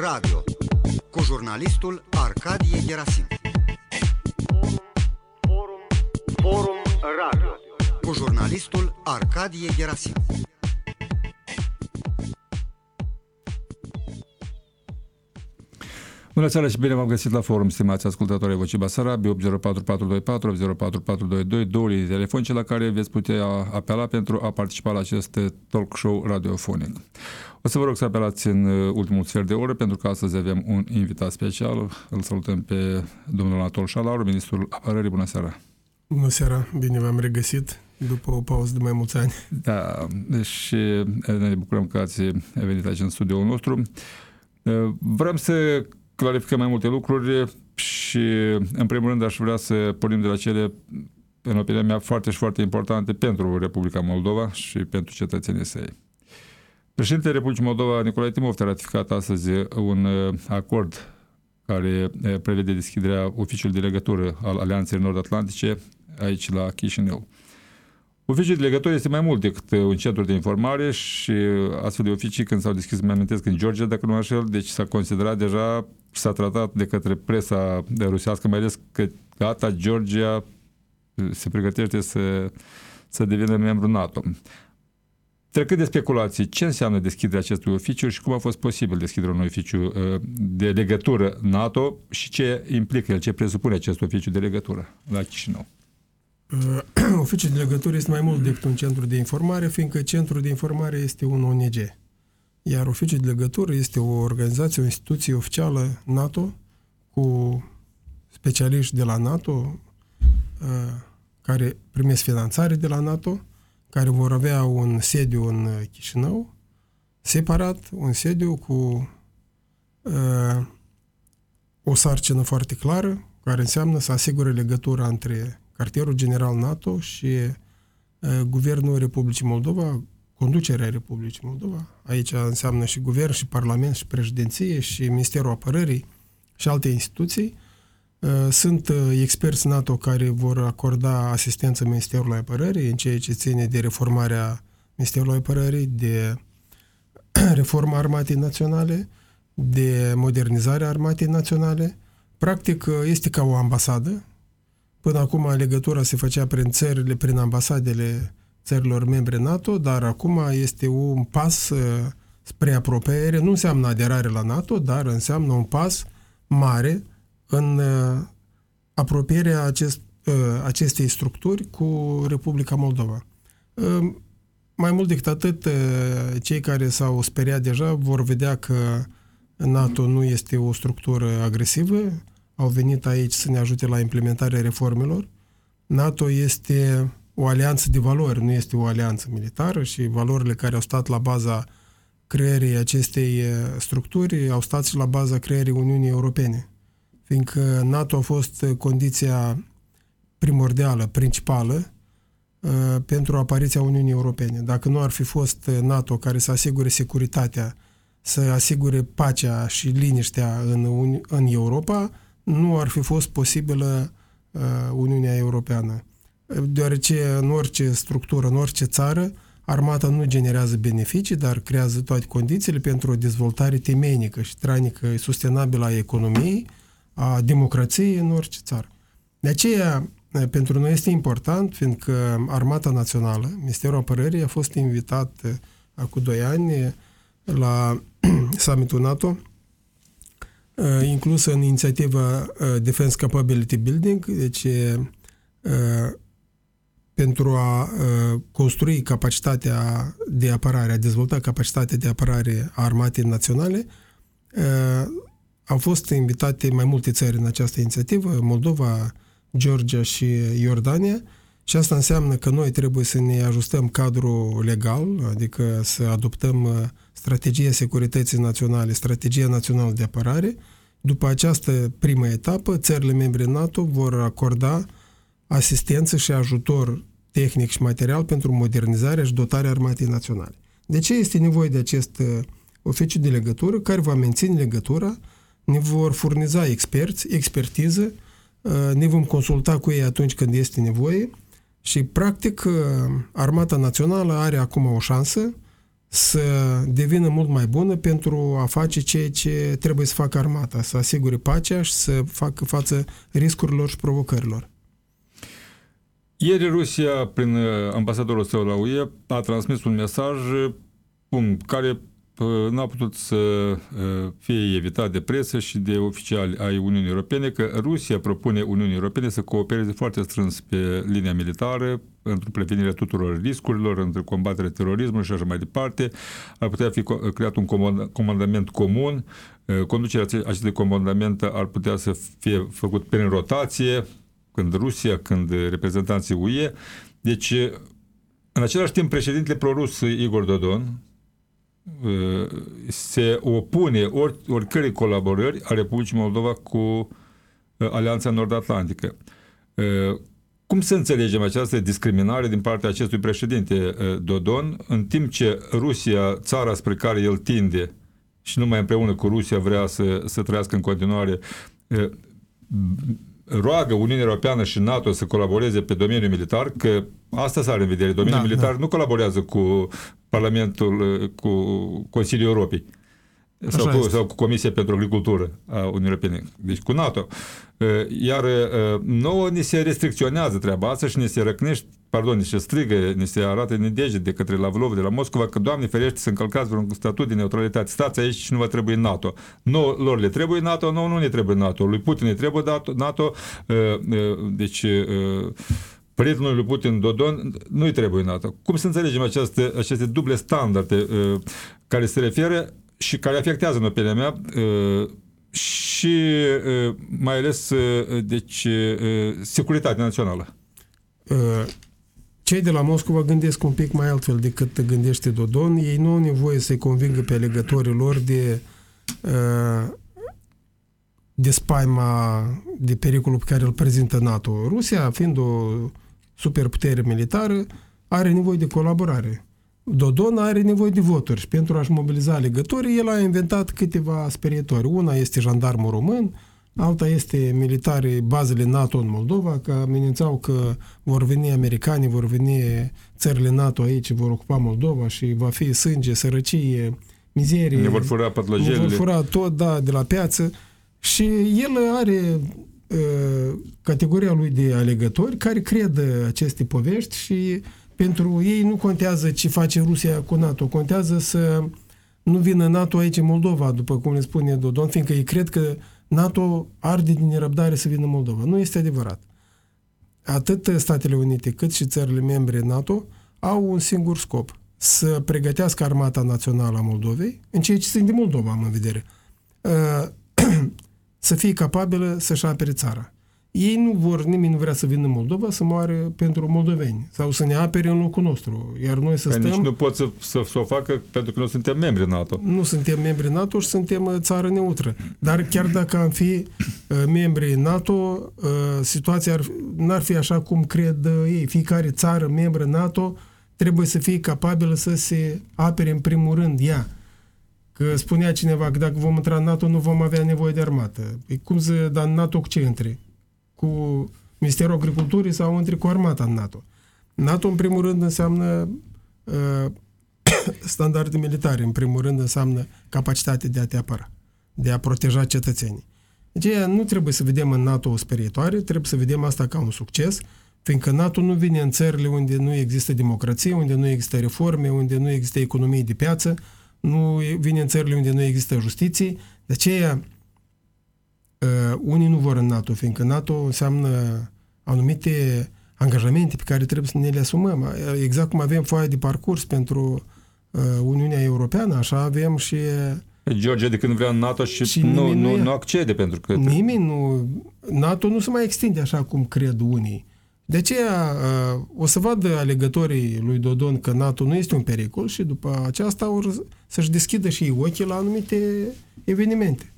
Radio cu jurnalistul Arcadie Gerasim. Forum, forum Radio cu jurnalistul Arcadie Gerasim. Bună seara și bine v-am găsit la forum, stimați ascultători ai Vocii Basarabi, 804424, 804422, două linii telefonice la care veți putea apela pentru a participa la acest talk show radiofonic. O să vă rog să apelați în ultimul sfert de oră, pentru că astăzi avem un invitat special. Îl salutăm pe domnul Anatol Șalaru, ministrul apărării. Bună seara! Bună seara, bine v-am regăsit după o pauză de mai mulți ani. Da, și ne bucurăm că ați venit aici în studioul nostru. Vrem să clarificăm mai multe lucruri și, în primul rând, aș vrea să pornim de la cele, în opinia mea, foarte și foarte importante pentru Republica Moldova și pentru cetățenii săi. Președintele Republicii Moldova, Nicolae Timov, a ratificat astăzi un acord care prevede deschiderea oficiului de legătură al Alianței Nord-Atlantice aici la Chișinău. Oficiul de legătură este mai mult decât un centru de informare și astfel de oficii, când s-au deschis, mă amintesc, în Georgia, dacă nu așa, deci s-a considerat deja, s-a tratat de către presa de rusească, mai ales că gata, Georgia se pregătește să, să devină membru NATO. Trecând de speculații, ce înseamnă deschiderea acestui oficiu și cum a fost posibil deschiderea unui oficiu de legătură NATO și ce implică el, ce presupune acest oficiu de legătură la Chișinău? Oficiul de legătură este mai mult decât un centru de informare, fiindcă centrul de informare este un ONG. Iar oficiul de legătură este o organizație, o instituție oficială NATO cu specialiști de la NATO care primesc finanțare de la NATO, care vor avea un sediu în Chișinău, separat, un sediu cu uh, o sarcină foarte clară, care înseamnă să asigure legătura între cartierul general NATO și uh, Guvernul Republicii Moldova, conducerea Republicii Moldova. Aici înseamnă și guvern, și parlament, și președinție, și Ministerul Apărării și alte instituții. Uh, sunt uh, experți NATO care vor acorda asistență Ministerului Apărării în ceea ce ține de reformarea Ministerului Apărării, de reforma armatei naționale, de modernizarea armatei naționale. Practic, este ca o ambasadă Până acum legătura se făcea prin țările, prin ambasadele țărilor membre NATO, dar acum este un pas uh, spre apropiere. Nu înseamnă aderare la NATO, dar înseamnă un pas mare în uh, apropierea acest, uh, acestei structuri cu Republica Moldova. Mai mult decât atât, cei care s-au speriat deja vor vedea că NATO nu este o structură agresivă, au venit aici să ne ajute la implementarea reformelor. NATO este o alianță de valori, nu este o alianță militară și valorile care au stat la baza creării acestei eh, structuri au stat și la baza creării Uniunii Europene. Fiindcă NATO a fost condiția primordială, principală, eh, pentru apariția Uniunii Europene. Dacă nu ar fi fost NATO care să asigure securitatea, să asigure pacea și liniștea în, în Europa, nu ar fi fost posibilă uh, Uniunea Europeană. Deoarece în orice structură, în orice țară, armata nu generează beneficii, dar creează toate condițiile pentru o dezvoltare temenică și tranică sustenabilă a economiei, a democrației în orice țară. De aceea, pentru noi este important, fiindcă Armata Națională, Ministerul Apărării, a fost invitat uh, acum doi ani la summitul NATO Uh, inclusă în inițiativa uh, Defense Capability Building, deci uh, pentru a construi capacitatea de apărare, a dezvolta capacitatea de apărare a armatei naționale, au fost invitate mai multe țări în această inițiativă, Moldova, Georgia și Iordania, și asta înseamnă că noi trebuie să ne ajustăm cadrul legal, adică să adoptăm strategia securității naționale, strategia națională de apărare. După această primă etapă, țările membre NATO vor acorda asistență și ajutor tehnic și material pentru modernizarea și dotarea armatei naționale. De ce este nevoie de acest uh, oficiu de legătură care va menține legătura, ne vor furniza experți, expertiză, uh, ne vom consulta cu ei atunci când este nevoie și, practic, uh, Armata Națională are acum o șansă să devină mult mai bună pentru a face ceea ce trebuie să facă armata, să asigure pacea și să facă față riscurilor și provocărilor. Ieri Rusia, prin ambasadorul său la UE, a transmis un mesaj care n-a putut să fie evitat de presă și de oficiali ai Uniunii Europene că Rusia propune Uniunii Europene să coopereze foarte strâns pe linia militară pentru prevenirea tuturor riscurilor, între combaterea terorismului și așa mai departe. Ar putea fi creat un comandament comun. Conducerea acestui comandament ar putea să fie făcut prin rotație, când Rusia, când reprezentanții UE. Deci, în același timp, președintele prorus Igor Dodon, se opune ori, oricărei colaborări a Republicii Moldova cu uh, Alianța Nord-Atlantică. Uh, cum să înțelegem această discriminare din partea acestui președinte uh, Dodon, în timp ce Rusia, țara spre care el tinde și numai împreună cu Rusia vrea să, să trăiască în continuare, roagă Uniunea Europeană și NATO să colaboreze pe domeniul militar, că asta s-are în vedere. Domeniul da, militar da. nu colaborează cu Parlamentul, cu Consiliul Europei. Sau cu, sau cu Comisia pentru Agricultură a Uniunii Europene, deci cu NATO. Iar nouă ni se restricționează treaba asta și ni se răcnește, pardon, ni se strigă, ni se arată în dege de către Lavlov de la Moscova că, Doamne ferește, să încălcați vreun statut de neutralitate. Stați aici și nu vă trebuie NATO. Nu, lor le trebuie NATO, nu, nu ne trebuie NATO. Lui Putin ne trebuie NATO. Deci prietenul lui Putin Dodon nu-i trebuie NATO. Cum să înțelegem aceste, aceste duble standarde care se referă și care afectează, în opinia mea, și mai ales deci, securitatea națională. Cei de la Moscova gândesc un pic mai altfel decât gândește Dodon. Ei nu au nevoie să-i convingă pe alegătorii lor de de spaima, de pericolul pe care îl prezintă NATO. Rusia, fiind o superputere militară, are nevoie de colaborare. Dodon are nevoie de voturi și pentru a-și mobiliza legătorii, el a inventat câteva sperietori. Una este jandarmul român, alta este militare bazele NATO în Moldova, că amenințau că vor veni americanii, vor veni țările NATO aici, vor ocupa Moldova și va fi sânge, sărăcie, mizerie. Ne vor fura Ne vor fura tot, da, de la piață. Și el are uh, categoria lui de alegători care cred aceste povești și pentru ei nu contează ce face Rusia cu NATO, contează să nu vină NATO aici în Moldova, după cum ne spune Dodon, fiindcă ei cred că NATO arde din nerăbdare să vină în Moldova. Nu este adevărat. Atât Statele Unite cât și țările membre NATO au un singur scop, să pregătească armata națională a Moldovei, în ceea ce sunt de Moldova am în vedere, să fie capabilă să-și apere țara. Ei nu vor, nimeni nu vrea să vină în Moldova să moare pentru moldoveni sau să ne apere în locul nostru. Iar noi să Că stăm... nici nu pot să, să, să o facă pentru că nu suntem membri NATO. Nu suntem membri NATO și suntem uh, țară neutră. Dar chiar dacă am fi uh, membri NATO, uh, situația ar, n-ar fi așa cum cred uh, ei. Fiecare țară membră NATO trebuie să fie capabilă să se apere în primul rând ea. Că spunea cineva că dacă vom intra în NATO nu vom avea nevoie de armată. Păi cum să, dar în NATO cu ce între? Cu Ministerul Agriculturii sau între cu armata în NATO? NATO, în primul rând, înseamnă uh, standarde militare. În primul rând, înseamnă capacitate de a te apăra, de a proteja cetățenii. Deci nu trebuie să vedem în NATO o sperietoare, trebuie să vedem asta ca un succes, fiindcă NATO nu vine în țările unde nu există democrație, unde nu există reforme, unde nu există economie de piață, nu vine în țările unde nu există justiție. De aceea, uh, unii nu vor în NATO, fiindcă NATO înseamnă anumite angajamente pe care trebuie să ne le asumăm. Exact cum avem foaia de parcurs pentru uh, Uniunea Europeană, așa avem și Georgia de când vrea în NATO și, și nu, nu, nu accede pentru că... Nimeni nu... NATO nu se mai extinde așa cum cred unii. De aceea o să vadă alegătorii lui Dodon că NATO nu este un pericol și după aceasta or să-și deschidă și ei ochii la anumite evenimente.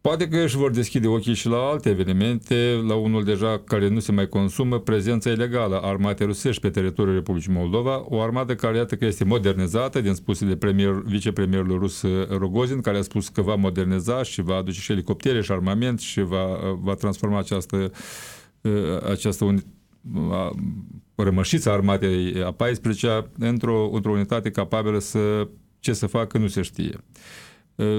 Poate că își vor deschide ochii și la alte evenimente, la unul deja care nu se mai consumă, prezența ilegală a armatei rusești pe teritoriul Republicii Moldova, o armată care iată că este modernizată, din spusele premier, vicepremierului rus Rogozin, care a spus că va moderniza și va aduce și elicoptere și armament și va, va transforma această uh, această rămășița armatei a 14-a într-o, într-o unitate capabilă să ce să facă nu se știe.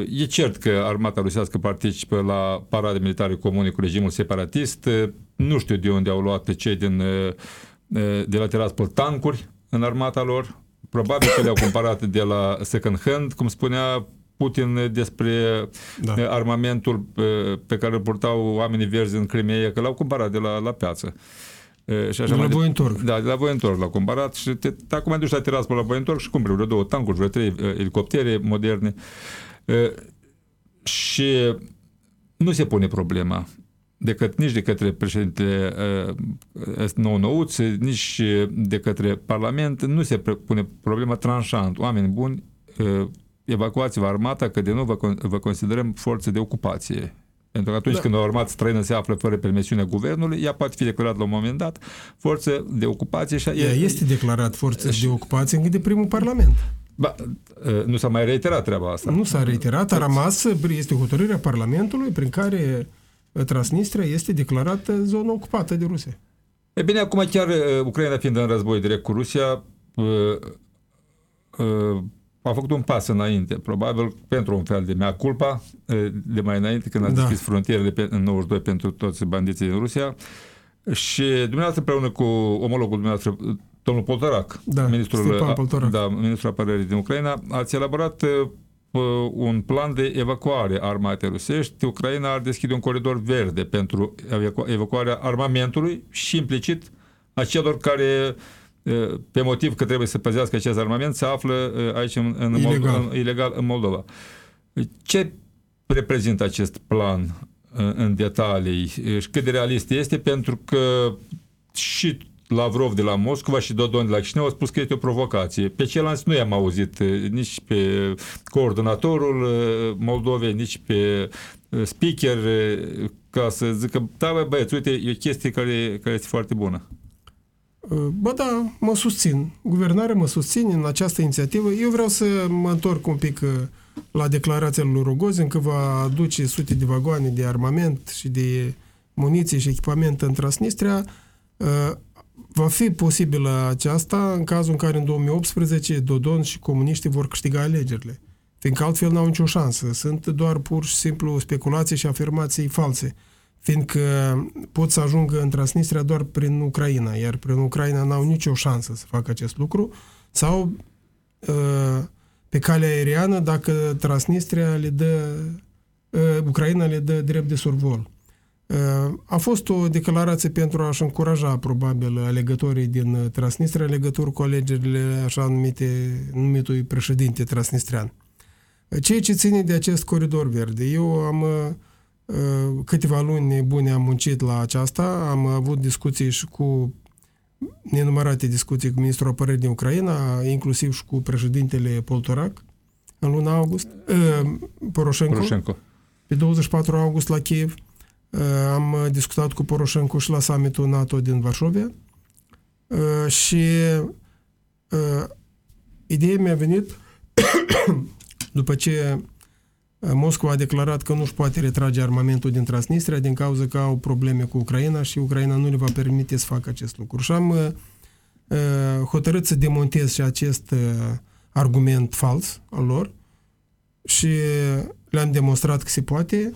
E cert că armata rusească participă la parade militare comune cu regimul separatist. Nu știu de unde au luat cei din, de la Tiraspol tancuri în armata lor. Probabil că le-au cumpărat de la second hand, cum spunea Putin despre da. armamentul pe care îl purtau oamenii verzi în Crimea, că l-au cumpărat de la, la piață. Și așa de la Voientorg. Da, de la Voientorg l-au cumpărat și te, acum mai duci la Tiraspol la Voientorg și cumperi vreo două tancuri, vreo trei elicoptere moderne. Și nu se pune problema decât nici de către președintele uh, nou nouț, nici de către Parlament, nu se pune problema tranșant. Oameni buni, uh, evacuați-vă armata, că de nou vă, vă considerăm forțe de ocupație. Pentru că atunci da. când o armată străină se află fără permisiunea guvernului, ea poate fi declarată la un moment dat forță de ocupație. Și ea este declarat forță și... de ocupație încă de primul Parlament. Ba, nu s-a mai reiterat treaba asta. Nu s-a reiterat, a rămas, este hotărârea Parlamentului prin care Transnistria este declarată zonă ocupată de Rusia. E bine, acum chiar Ucraina fiind în război direct cu Rusia, a făcut un pas înainte, probabil pentru un fel de mea culpa de mai înainte când a da. deschis frontierele în 92 pentru toți bandiții din Rusia și dumneavoastră împreună cu omologul dumneavoastră domnul Poltorac, da, ministrul, Poltorac. Da, ministrul apărării din Ucraina, ați elaborat un plan de evacuare a armatei rusești. Ucraina ar deschide un coridor verde pentru evacuarea armamentului și implicit a celor care pe motiv că trebuie să păzească acest armament se află aici în, în ilegal. Moldova, în, ilegal în Moldova. Ce reprezintă acest plan în detalii și cât de realist este pentru că și Lavrov de la Moscova și Dodon de la Chișinău au spus că este o provocație. Pe ceilalți nu i-am auzit nici pe coordonatorul Moldovei, nici pe speaker ca să zică, da, bă, băieți, uite, e o chestie care, care este foarte bună. Bă, da, mă susțin. Guvernarea mă susține în această inițiativă. Eu vreau să mă întorc un pic la declarația lui Rogozin că va aduce sute de vagoane de armament și de muniție și echipament în Transnistria Va fi posibilă aceasta în cazul în care în 2018 Dodon și comuniștii vor câștiga alegerile, fiindcă altfel n-au nicio șansă. Sunt doar pur și simplu speculații și afirmații false, fiindcă pot să ajungă în Transnistria doar prin Ucraina, iar prin Ucraina n-au nicio șansă să facă acest lucru, sau uh, pe calea aeriană dacă Transnistria le dă, uh, Ucraina le dă drept de survol. A fost o declarație pentru a-și încuraja, probabil, alegătorii din Transnistria în legătură cu alegerile așa numite, numitui președinte transnistrian. Ceea ce ține de acest coridor verde, eu am câteva luni bune am muncit la aceasta, am avut discuții și cu nenumărate discuții cu ministrul apărării din Ucraina, inclusiv și cu președintele Poltorac în luna august, Poroșenko, Poroșenko. pe 24 august la Kiev. Am discutat cu Poroșencu și la summitul NATO din Varșovia și ideea mi-a venit după ce Moscova a declarat că nu-și poate retrage armamentul din Transnistria din cauza că au probleme cu Ucraina și Ucraina nu le va permite să facă acest lucru. Și am hotărât să demontez și acest argument fals al lor și le-am demonstrat că se poate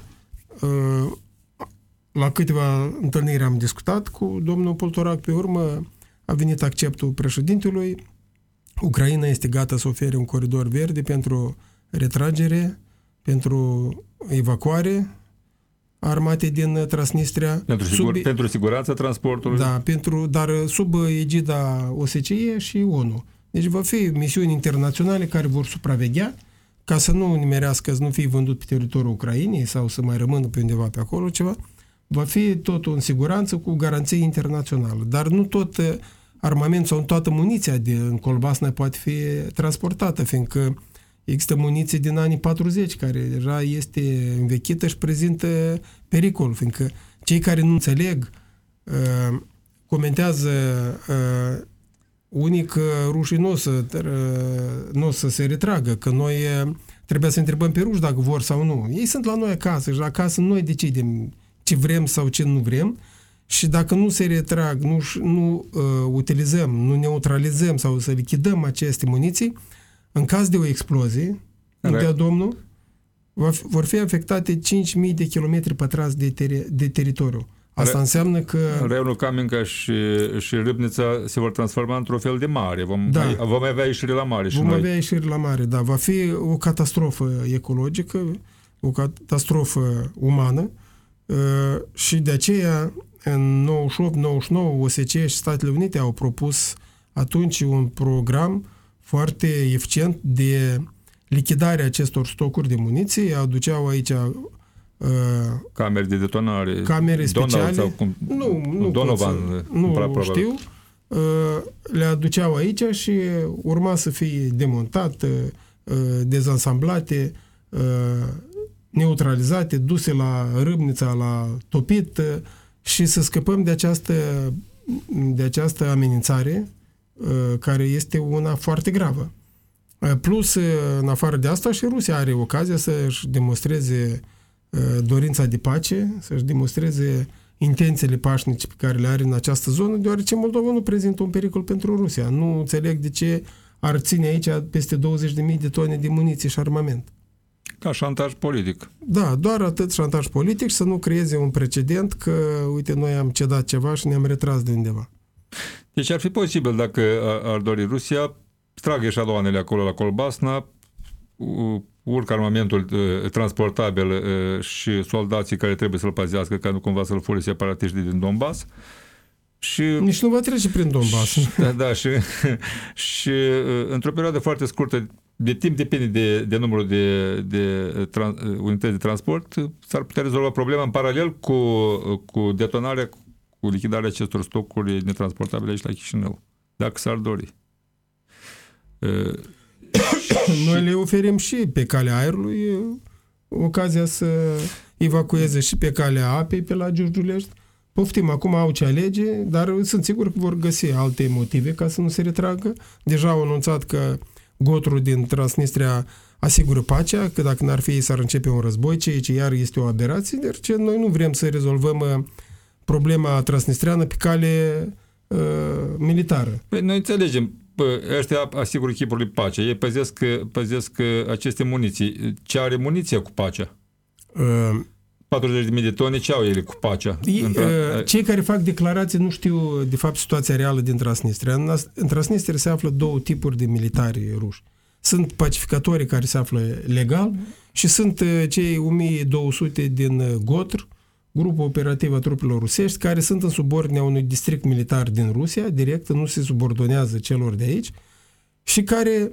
la câteva întâlniri am discutat cu domnul Poltorac, pe urmă a venit acceptul președintelui. Ucraina este gata să ofere un coridor verde pentru retragere, pentru evacuare armate din Transnistria. Pentru, sigur, sub, pentru siguranța transportului. Da, pentru, dar sub egida OSCE și ONU. Deci va fi misiuni internaționale care vor supraveghea ca să nu nimerească, să nu fie vândut pe teritoriul Ucrainei sau să mai rămână pe undeva pe acolo ceva va fi totul în siguranță cu garanție internațională. Dar nu tot uh, armament sau toată muniția din Colbasna poate fi transportată, fiindcă există muniție din anii 40 care deja este învechită și prezintă pericol, fiindcă cei care nu înțeleg uh, comentează uh, unii că rușii nu o să, nu o să se retragă, că noi trebuie să întrebăm pe ruși dacă vor sau nu. Ei sunt la noi acasă și acasă noi decidem ce vrem sau ce nu vrem și dacă nu se retrag, nu, nu uh, utilizăm, nu neutralizăm sau să lichidăm aceste muniții, în caz de o explozie, nu dea Domnul, va fi, vor fi afectate 5.000 de kilometri pătrați de, teri- de teritoriu. Asta Re, înseamnă că... Reionul Caminca și, și Râbnița se vor transforma într-o fel de mare. Vom, da. vom avea ieșiri la mare și Vom noi. avea ieșiri la mare, da. Va fi o catastrofă ecologică, o catastrofă umană uh, și de aceea în 98-99 OSCE și Statele Unite au propus atunci un program foarte eficient de lichidare acestor stocuri de muniție. Aduceau aici uh, camere de detonare. Camere speciale. Donald sau cum, nu, nu Donovan. Să, nu știu. Uh, le aduceau aici și urma să fie demontate, uh, dezansamblate, uh, neutralizate, duse la râbnița, la topit, uh, și să scăpăm de această, de această amenințare uh, care este una foarte gravă. Uh, plus, uh, în afară de asta, și Rusia are ocazia să-și demonstreze dorința de pace, să-și demonstreze intențiile pașnice pe care le are în această zonă, deoarece Moldova nu prezintă un pericol pentru Rusia. Nu înțeleg de ce ar ține aici peste 20.000 de tone de muniție și armament. Ca șantaj politic. Da, doar atât șantaj politic și să nu creeze un precedent că, uite, noi am cedat ceva și ne-am retras de undeva. Deci ar fi posibil dacă ar dori Rusia, trag eșaloanele acolo la Colbasna, urcă armamentul uh, transportabil uh, și soldații care trebuie să-l pazească ca nu cumva să-l fure separatiștii din Donbass. Și, Nici nu va trece prin Donbass. Și, da, da, și, și uh, într-o perioadă foarte scurtă de timp depinde de, de numărul de, de trans, unități de transport, s-ar putea rezolva problema în paralel cu, cu detonarea, cu lichidarea acestor stocuri netransportabile aici la Chișinău, dacă s-ar dori. Noi le oferim și pe calea aerului ocazia să evacueze și pe calea apei pe la Giurgiulești. Poftim, acum au ce alege, dar sunt sigur că vor găsi alte motive ca să nu se retragă. Deja au anunțat că Gotrul din Transnistria asigură pacea, că dacă n-ar fi s-ar începe un război, ceea ce iar este o aberație, dar ce noi nu vrem să rezolvăm uh, problema transnistriană pe cale uh, militară. Păi noi înțelegem, ăștia asigură echipului pacea, ei păzesc, păzesc uh, aceste muniții. Ce are muniția cu pacea? Uh, 40.000 de tone, ce au ele cu pacea? Uh, cei care fac declarații nu știu, de fapt, situația reală din Transnistria. În Transnistria se află două tipuri de militari ruși. Sunt pacificatorii care se află legal și sunt uh, cei 1200 din uh, GOTR, grupul operativ a trupelor rusești, care sunt în subordinea unui district militar din Rusia, direct, nu se subordonează celor de aici, și care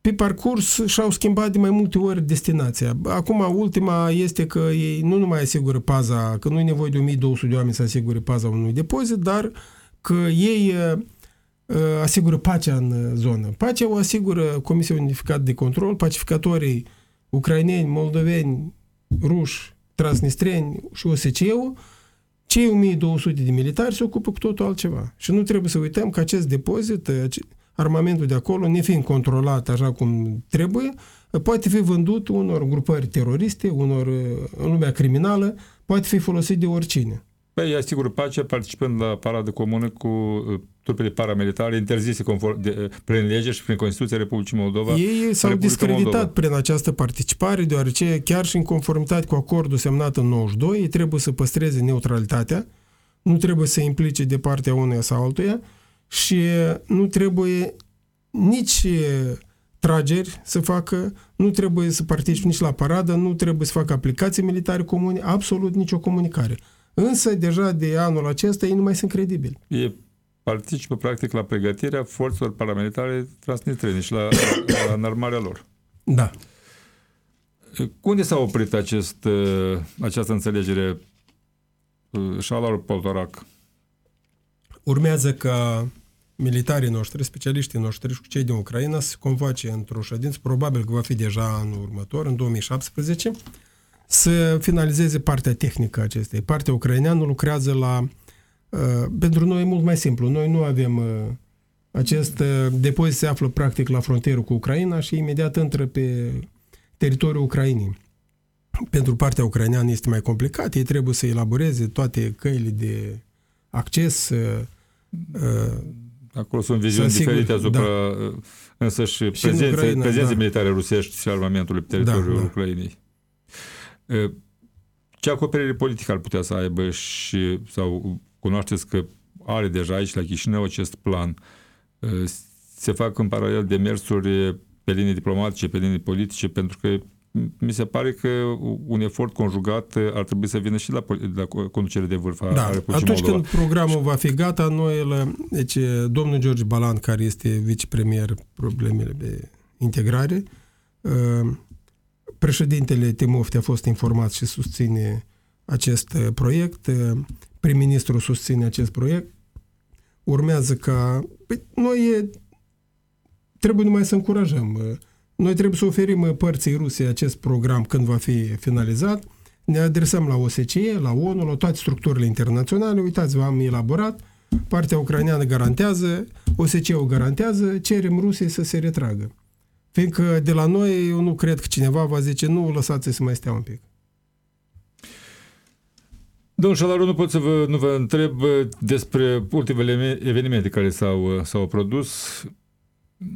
pe parcurs și-au schimbat de mai multe ori destinația. Acum, ultima este că ei nu numai asigură paza, că nu e nevoie de 1200 de oameni să asigure paza unui depozit, dar că ei uh, asigură pacea în zonă. Pacea o asigură Comisia Unificată de Control, pacificatorii ucraineni, moldoveni, ruși, transnistreni și OSCE-ul, cei 1200 de militari se ocupă cu totul altceva. Și nu trebuie să uităm că acest depozit, armamentul de acolo, nefiind controlat așa cum trebuie, poate fi vândut unor grupări teroriste, unor în lumea criminală, poate fi folosit de oricine. Păi, asigur pacea participând la paradă comună cu uh, trupele paramilitare interzise conform de, uh, prin lege și prin Constituția Republicii Moldova. Ei s-au discreditat Moldova. prin această participare, deoarece chiar și în conformitate cu acordul semnat în 92, ei trebuie să păstreze neutralitatea, nu trebuie să implice de partea uneia sau altuia, și nu trebuie nici trageri să facă, nu trebuie să participe nici la paradă, nu trebuie să facă aplicații militare comune, absolut nicio comunicare. Însă, deja de anul acesta, ei nu mai sunt credibili. E participă, practic, la pregătirea forțelor paramilitare transnistrene și la, la înarmarea lor. Da. Unde s-a oprit acest, această înțelegere Șalarul Poltorac? Urmează ca militarii noștri, specialiștii noștri și cei din Ucraina să se convoace într-o ședință, probabil că va fi deja anul următor, în 2017, să finalizeze partea tehnică acestei. Partea ucraineană lucrează la... Uh, pentru noi e mult mai simplu. Noi nu avem... Uh, acest uh, depozit se află practic la frontieră cu Ucraina și imediat intră pe teritoriul Ucrainei. pentru partea ucraineană este mai complicat, ei trebuie să elaboreze toate căile de acces. Uh, Acolo sunt viziuni diferite asupra da. însă și, și prezențe, prezențe da. militare rusești și armamentului pe teritoriul da, da. Ucrainei. Ce acoperire politică ar putea să aibă și sau cunoașteți că are deja aici la Chișinău acest plan? Se fac în paralel demersuri pe linii diplomatice, pe linii politice, pentru că mi se pare că un efort conjugat ar trebui să vină și la, la conducere de vârf a da. Republicii Atunci Moldova. când programul va fi gata, noi, la, deci, domnul George Balan, care este vicepremier problemele de integrare, uh, președintele Timofte a fost informat și susține acest uh, proiect, uh, prim-ministru susține acest proiect, urmează ca... Păi, noi trebuie numai să încurajăm noi trebuie să oferim uh, părții Rusiei acest program când va fi finalizat. Ne adresăm la OSCE, la ONU, la toate structurile internaționale. Uitați-vă, am elaborat. Partea ucraineană garantează, OSCE-ul garantează, cerem Rusiei să se retragă. Fiindcă de la noi, eu nu cred că cineva va zice, nu, lăsați să mai stea un pic. Domnul Șalaru, nu pot să vă, nu vă întreb uh, despre ultimele evenimente care s-au, uh, s-au produs,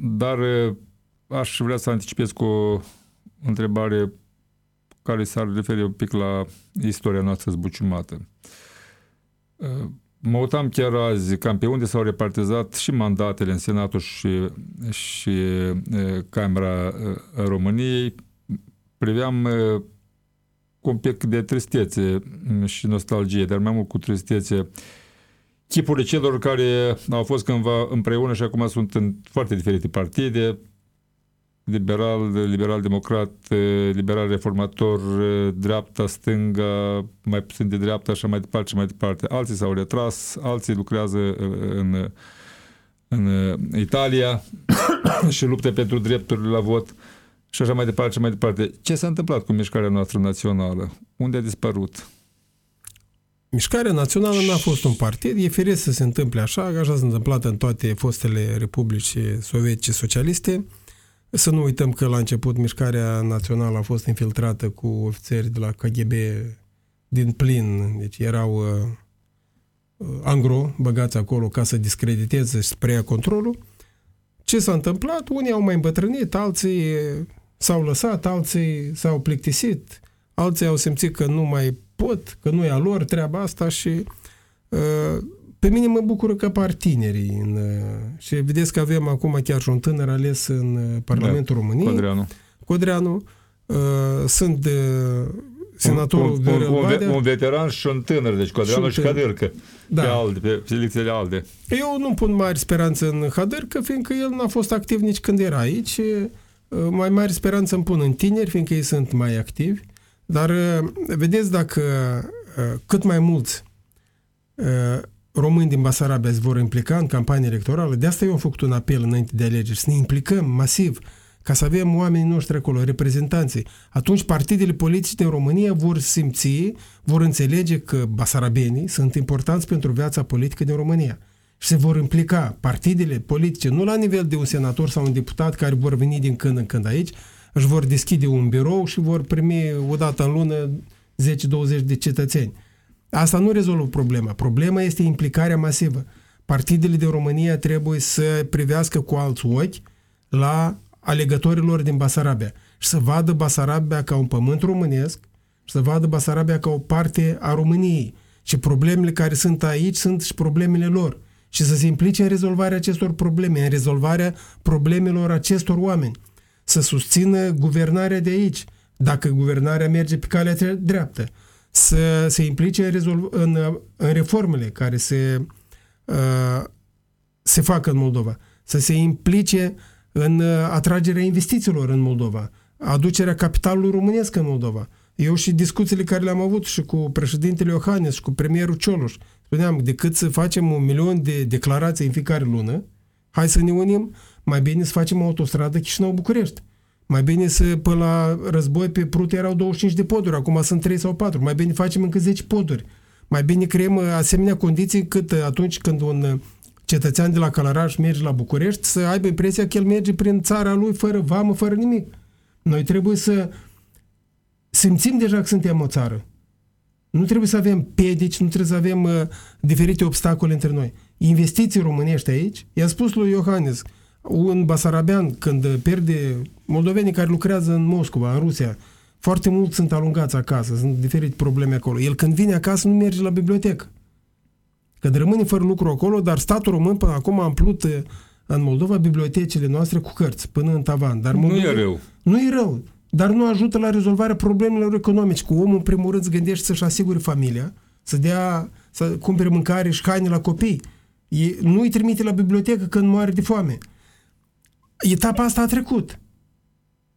dar aș vrea să anticipez cu o întrebare care s-ar referi un pic la istoria noastră zbuciumată. Mă uitam chiar azi cam pe unde s-au repartizat și mandatele în Senatul și, și Camera României. Priveam cu un pic de tristețe și nostalgie, dar mai mult cu tristețe chipurile celor care au fost cândva împreună și acum sunt în foarte diferite partide, liberal, liberal-democrat, liberal-reformator, dreapta, stânga, mai puțin de dreapta, așa mai departe și mai departe. Alții s-au retras, alții lucrează în, în Italia și luptă pentru drepturile la vot și așa mai departe și mai departe. Ce s-a întâmplat cu mișcarea noastră națională? Unde a dispărut? Mișcarea Națională n-a fost un partid, e firesc să se întâmple așa, așa s-a întâmplat în toate fostele republici sovietice socialiste. Să nu uităm că la început mișcarea națională a fost infiltrată cu ofițeri de la KGB din plin, deci erau uh, uh, angro băgați acolo ca să discrediteze și să preia controlul. Ce s-a întâmplat? Unii au mai îmbătrânit, alții s-au lăsat, alții s-au plictisit, alții au simțit că nu mai pot, că nu e a lor treaba asta și uh, pe mine mă bucură că apar tinerii. În, și vedeți că avem acum chiar și un tânăr ales în uh, Parlamentul da, României. Codreanu. Codreanu. Uh, sunt de senatorul un, un, un, un veteran și un tânăr, deci Codreanu și, și Hadârcă, da. pe, alde, pe selecțiile alde. Eu nu pun mari speranțe în Hadârcă, fiindcă el n-a fost activ nici când era aici. Uh, mai mari speranță îmi pun în tineri, fiindcă ei sunt mai activi. Dar vedeți dacă cât mai mulți români din Basarabia se vor implica în campanie electorală. De asta eu am făcut un apel înainte de alegeri, să ne implicăm masiv, ca să avem oamenii noștri acolo, reprezentanții. Atunci partidele politice din România vor simți, vor înțelege că basarabenii sunt importanți pentru viața politică din România. Și se vor implica partidele politice, nu la nivel de un senator sau un deputat care vor veni din când în când aici, își vor deschide un birou și vor primi o dată în lună 10-20 de cetățeni Asta nu rezolvă problema. Problema este implicarea masivă. Partidele de România trebuie să privească cu alți ochi la alegătorilor din Basarabia și să vadă Basarabia ca un pământ românesc și să vadă Basarabia ca o parte a României. Și problemele care sunt aici sunt și problemele lor. Și să se implice în rezolvarea acestor probleme, în rezolvarea problemelor acestor oameni. Să susțină guvernarea de aici, dacă guvernarea merge pe calea dreaptă să se implice în, rezolv, în, în reformele care se, uh, se fac în Moldova, să se implice în uh, atragerea investițiilor în Moldova, aducerea capitalului românesc în Moldova. Eu și discuțiile care le-am avut și cu președintele Iohannis și cu premierul Cioloș, spuneam, decât să facem un milion de declarații în fiecare lună, hai să ne unim, mai bine să facem o autostradă Chișinău-București. Mai bine să, până la război, pe Prute erau 25 de poduri, acum sunt 3 sau 4. Mai bine facem încă 10 poduri. Mai bine creăm uh, asemenea condiții cât uh, atunci când un uh, cetățean de la Călăraș merge la București să aibă impresia că el merge prin țara lui fără vamă, fără nimic. Noi trebuie să simțim deja că suntem o țară. Nu trebuie să avem pedici, nu trebuie să avem uh, diferite obstacole între noi. Investiții românești aici, i-a spus lui Iohannes, un basarabean, când pierde moldovenii care lucrează în Moscova, în Rusia, foarte mulți sunt alungați acasă, sunt diferite probleme acolo. El când vine acasă nu merge la bibliotecă. Că rămâne fără lucru acolo, dar statul român până acum a amplut uh, în Moldova bibliotecile noastre cu cărți până în tavan. Dar Moldova, nu e rău. Nu e rău, dar nu ajută la rezolvarea problemelor economice. Cu omul, în primul rând, se gândește să-și asigure familia, să dea, să cumpere mâncare și haine la copii. E, nu îi trimite la bibliotecă când moare de foame. Etapa asta a trecut.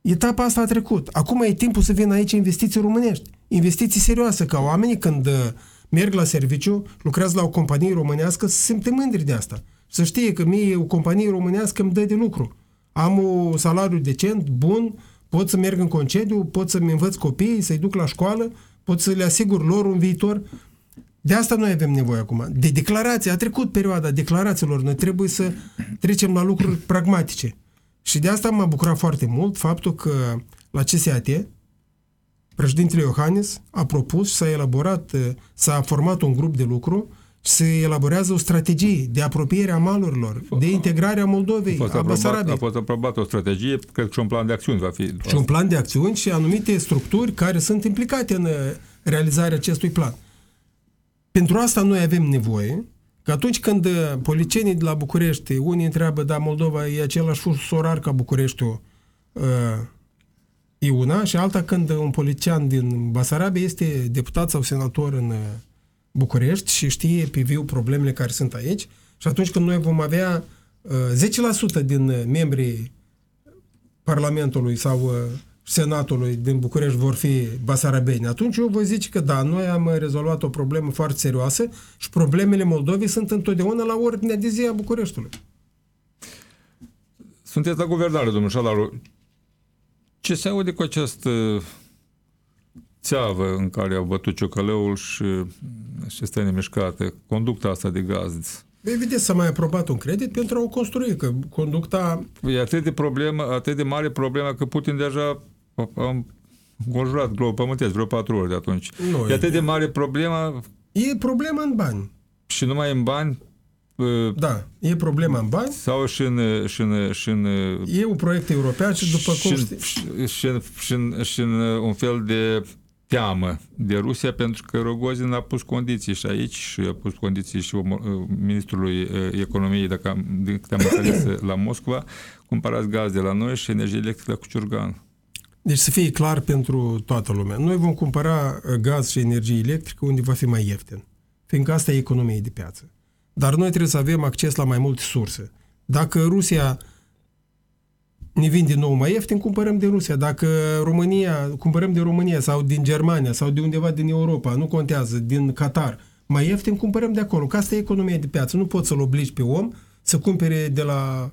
Etapa asta a trecut. Acum e timpul să vină aici investiții românești. Investiții serioase, ca oamenii când uh, merg la serviciu, lucrează la o companie românească, să se simte mândri de asta. Să știe că mie o companie românească îmi dă de lucru. Am un salariu decent, bun, pot să merg în concediu, pot să-mi învăț copiii, să-i duc la școală, pot să le asigur lor un viitor. De asta noi avem nevoie acum. De declarație. A trecut perioada declarațiilor. Noi trebuie să trecem la lucruri pragmatice. Și de asta m-a bucurat foarte mult faptul că la CSAT președintele Iohannis a propus, s-a elaborat, s-a format un grup de lucru se elaborează o strategie de apropiere a malurilor, de integrare a Moldovei, a, fost a Basarabiei. A fost aprobată o strategie, cred că și un plan de acțiuni va fi. Și un plan de acțiuni și anumite structuri care sunt implicate în uh, realizarea acestui plan. Pentru asta noi avem nevoie că atunci când uh, policienii de la București, unii întreabă, da, Moldova e același fus orar ca Bucureștiul, uh, e una, și alta când un polician din Basarabia este deputat sau senator în uh, București și știe pe viu problemele care sunt aici și atunci când noi vom avea uh, 10% din membrii Parlamentului sau uh, Senatului din București vor fi basarabeni, atunci eu voi zice că da, noi am rezolvat o problemă foarte serioasă și problemele Moldovei sunt întotdeauna la ordinea de zi a Bucureștiului. Sunteți la guvernare, domnul Șalaru. Ce se aude cu acest uh, țeavă în care au bătut ciocăleul și, și stă nemișcată, conducta asta de gaz. Evident, s-a mai aprobat un credit pentru a o construi, că conducta... E atât de, problemă, atât de mare problema că Putin deja a conjurat globul pământesc vreo patru ori de atunci. Nu, e atât de mare problema... E problema în bani. Și numai în bani da, e problema în bani. Sau și în... Și în, și în e un proiect european și după și, cum știi... Și, și, și, în, și în un fel de teamă de Rusia pentru că Rogozin a pus condiții și aici și a pus condiții și ministrului economiei, dacă am, din câte am înțeles, la Moscova, cumpărați gaz de la noi și energie electrică cu Ciurgan. Deci să fie clar pentru toată lumea. Noi vom cumpăra gaz și energie electrică unde va fi mai ieftin, fiindcă asta e economie de piață. Dar noi trebuie să avem acces la mai multe surse. Dacă Rusia ne vin din nou mai ieftin, cumpărăm din Rusia. Dacă România, cumpărăm din România sau din Germania sau de undeva din Europa, nu contează, din Qatar, mai ieftin, cumpărăm de acolo. Că asta e economia de piață. Nu poți să-l obligi pe om să cumpere de la...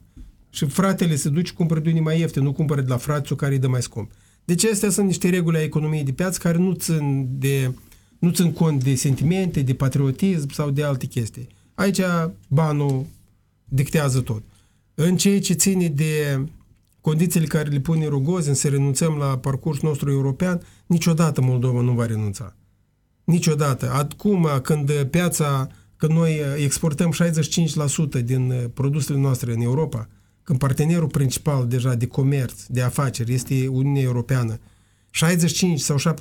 Și fratele se duce, cumpără de unii mai ieftin, nu cumpără de la frațul care îi dă mai scump. Deci astea sunt niște reguli a economiei de piață care nu țin, de, nu țin cont de sentimente, de patriotism sau de alte chestii. Aici banul dictează tot. În ceea ce ține de condițiile care le pune Rogozin să renunțăm la parcursul nostru european, niciodată Moldova nu va renunța. Niciodată. Acum, când piața, când noi exportăm 65% din produsele noastre în Europa, când partenerul principal deja de comerț, de afaceri, este Uniunea Europeană, 65 sau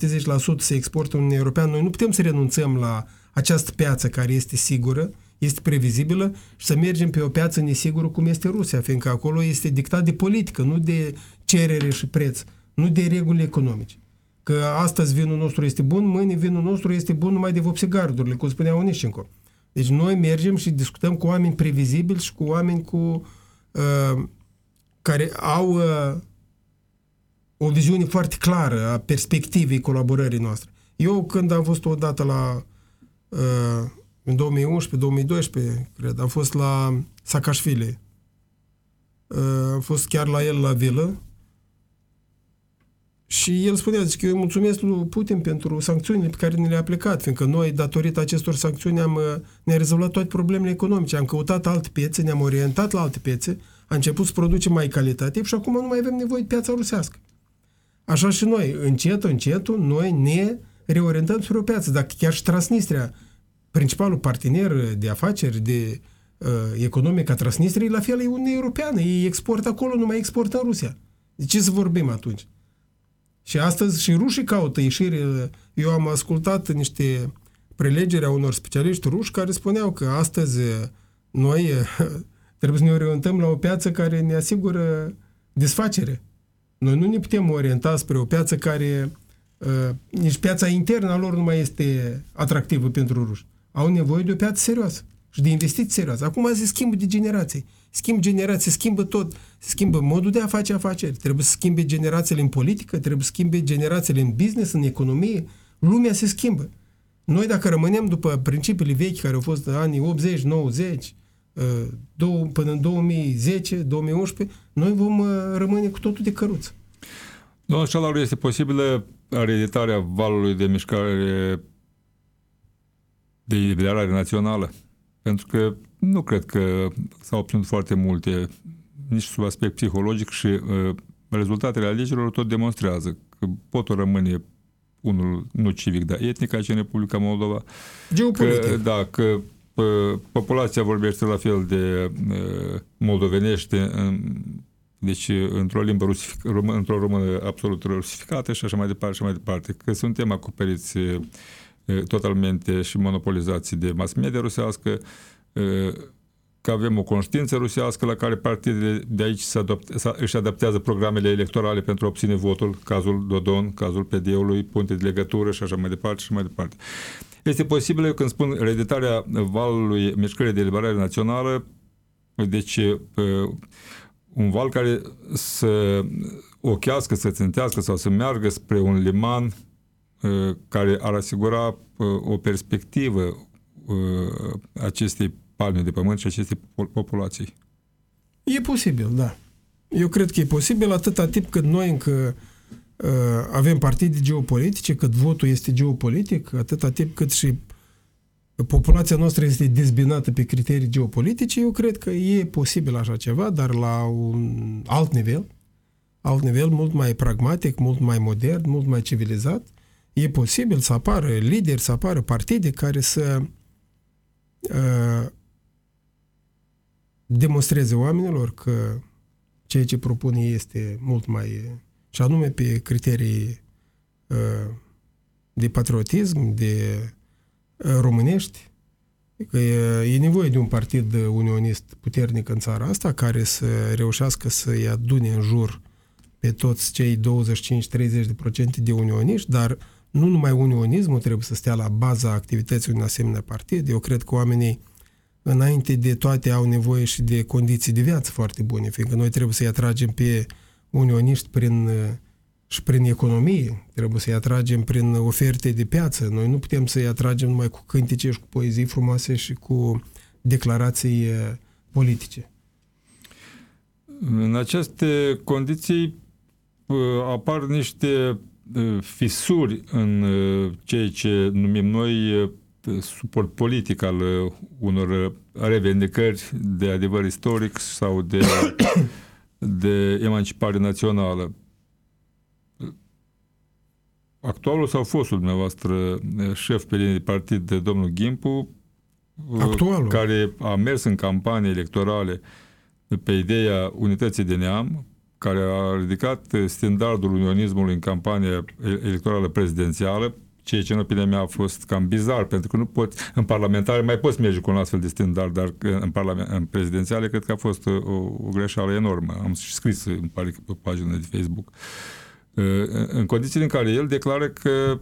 70% se exportă în Uniunea Europeană, noi nu putem să renunțăm la această piață care este sigură, este previzibilă și să mergem pe o piață nesigură cum este Rusia, fiindcă acolo este dictat de politică, nu de cerere și preț, nu de reguli economice. Că astăzi vinul nostru este bun, mâine vinul nostru este bun numai de vopsegardurile, cum spunea Onișenko. Deci noi mergem și discutăm cu oameni previzibili și cu oameni cu uh, care au uh, o viziune foarte clară a perspectivei colaborării noastre. Eu când am fost odată la uh, în 2011-2012, cred, am fost la Saakashvili. Am fost chiar la el la vilă și el spunea, zice, că eu mulțumesc lui Putin pentru sancțiunile pe care ne le-a aplicat, fiindcă noi, datorită acestor sancțiuni, am, ne-a rezolvat toate problemele economice. Am căutat alte piețe, ne-am orientat la alte piețe, am început să producem mai calitativ și acum nu mai avem nevoie de piața rusească. Așa și noi, încet, încet, noi ne reorientăm spre o piață. Dacă chiar și Transnistria, principalul partener de afaceri, de uh, economic a Transnistriei, la fel e Uniunea Europeană. Ei exportă acolo, nu mai exportă în Rusia. De ce să vorbim atunci? Și astăzi și rușii caută ieșire. Eu am ascultat niște prelegeri a unor specialiști ruși care spuneau că astăzi noi trebuie să ne orientăm la o piață care ne asigură desfacere. Noi nu ne putem orienta spre o piață care uh, nici piața internă a lor nu mai este atractivă pentru ruși. Au nevoie de o piață serioasă și de investiții serioase. Acum se schimbă de generații. Schimb generații, se schimbă tot. Se schimbă modul de a face afaceri. Trebuie să schimbe generațiile în politică, trebuie să schimbe generațiile în business, în economie. Lumea se schimbă. Noi dacă rămânem după principiile vechi care au fost în anii 80, 90, uh, până în 2010, 2011, noi vom uh, rămâne cu totul de căruță. Domnul Șalaru, este posibilă reeditarea valului de mișcare de liberare națională? Pentru că nu cred că s-au obținut foarte multe, nici sub aspect psihologic și uh, rezultatele alegerilor tot demonstrează că potul rămâne unul nu civic, dar etnic aici în Republica Moldova. Geopolitic. Că, da, că populația vorbește la fel de uh, moldovenește, deci într-o limbă rusific, rom, într-o română absolut rusificată și așa mai departe și mai departe, că suntem acoperiți uh, totalmente și monopolizați de mass media rusească, că avem o conștiință rusească la care partidele de aici se adopte, își adaptează programele electorale pentru a obține votul, cazul Dodon, cazul PD-ului, punte de legătură și așa mai departe și mai departe. Este posibil, când spun reditarea valului mișcării de eliberare națională, deci un val care să ochească, să țintească sau să meargă spre un liman care ar asigura o perspectivă acestei palme de pământ și acestei populații. E posibil, da. Eu cred că e posibil atâta timp cât noi încă uh, avem partide geopolitice, cât votul este geopolitic, atâta timp cât și populația noastră este dezbinată pe criterii geopolitice, eu cred că e posibil așa ceva, dar la un alt nivel, alt nivel mult mai pragmatic, mult mai modern, mult mai civilizat, e posibil să apară lideri, să apară partide care să uh, demonstreze oamenilor că ceea ce propune este mult mai... și anume pe criterii uh, de patriotism, de uh, românești, că e, e nevoie de un partid unionist puternic în țara asta care să reușească să-i adune în jur pe toți cei 25-30% de unioniști, dar nu numai unionismul trebuie să stea la baza activității unui asemenea partid. Eu cred că oamenii înainte de toate au nevoie și de condiții de viață foarte bune, fiindcă noi trebuie să-i atragem pe unioniști prin, și prin economie, trebuie să-i atragem prin oferte de piață. Noi nu putem să-i atragem numai cu cântece și cu poezii frumoase și cu declarații politice. În aceste condiții apar niște fisuri în ceea ce numim noi suport politic al uh, unor uh, revendicări de adevăr istoric sau de, de emancipare națională. Actualul sau fostul dumneavoastră uh, șef pe linie de partid de domnul Gimpu, Actualul. care a mers în campanii electorale pe ideea unității de neam, care a ridicat standardul unionismului în campania electorală prezidențială, ceea ce în opinia mea a fost cam bizar, pentru că nu poți, în parlamentare mai poți merge cu un astfel de standard, dar în, parlament, în prezidențiale cred că a fost o, o greșeală enormă. Am scris, îmi pare, pe pagina de Facebook. În condițiile în care el declară că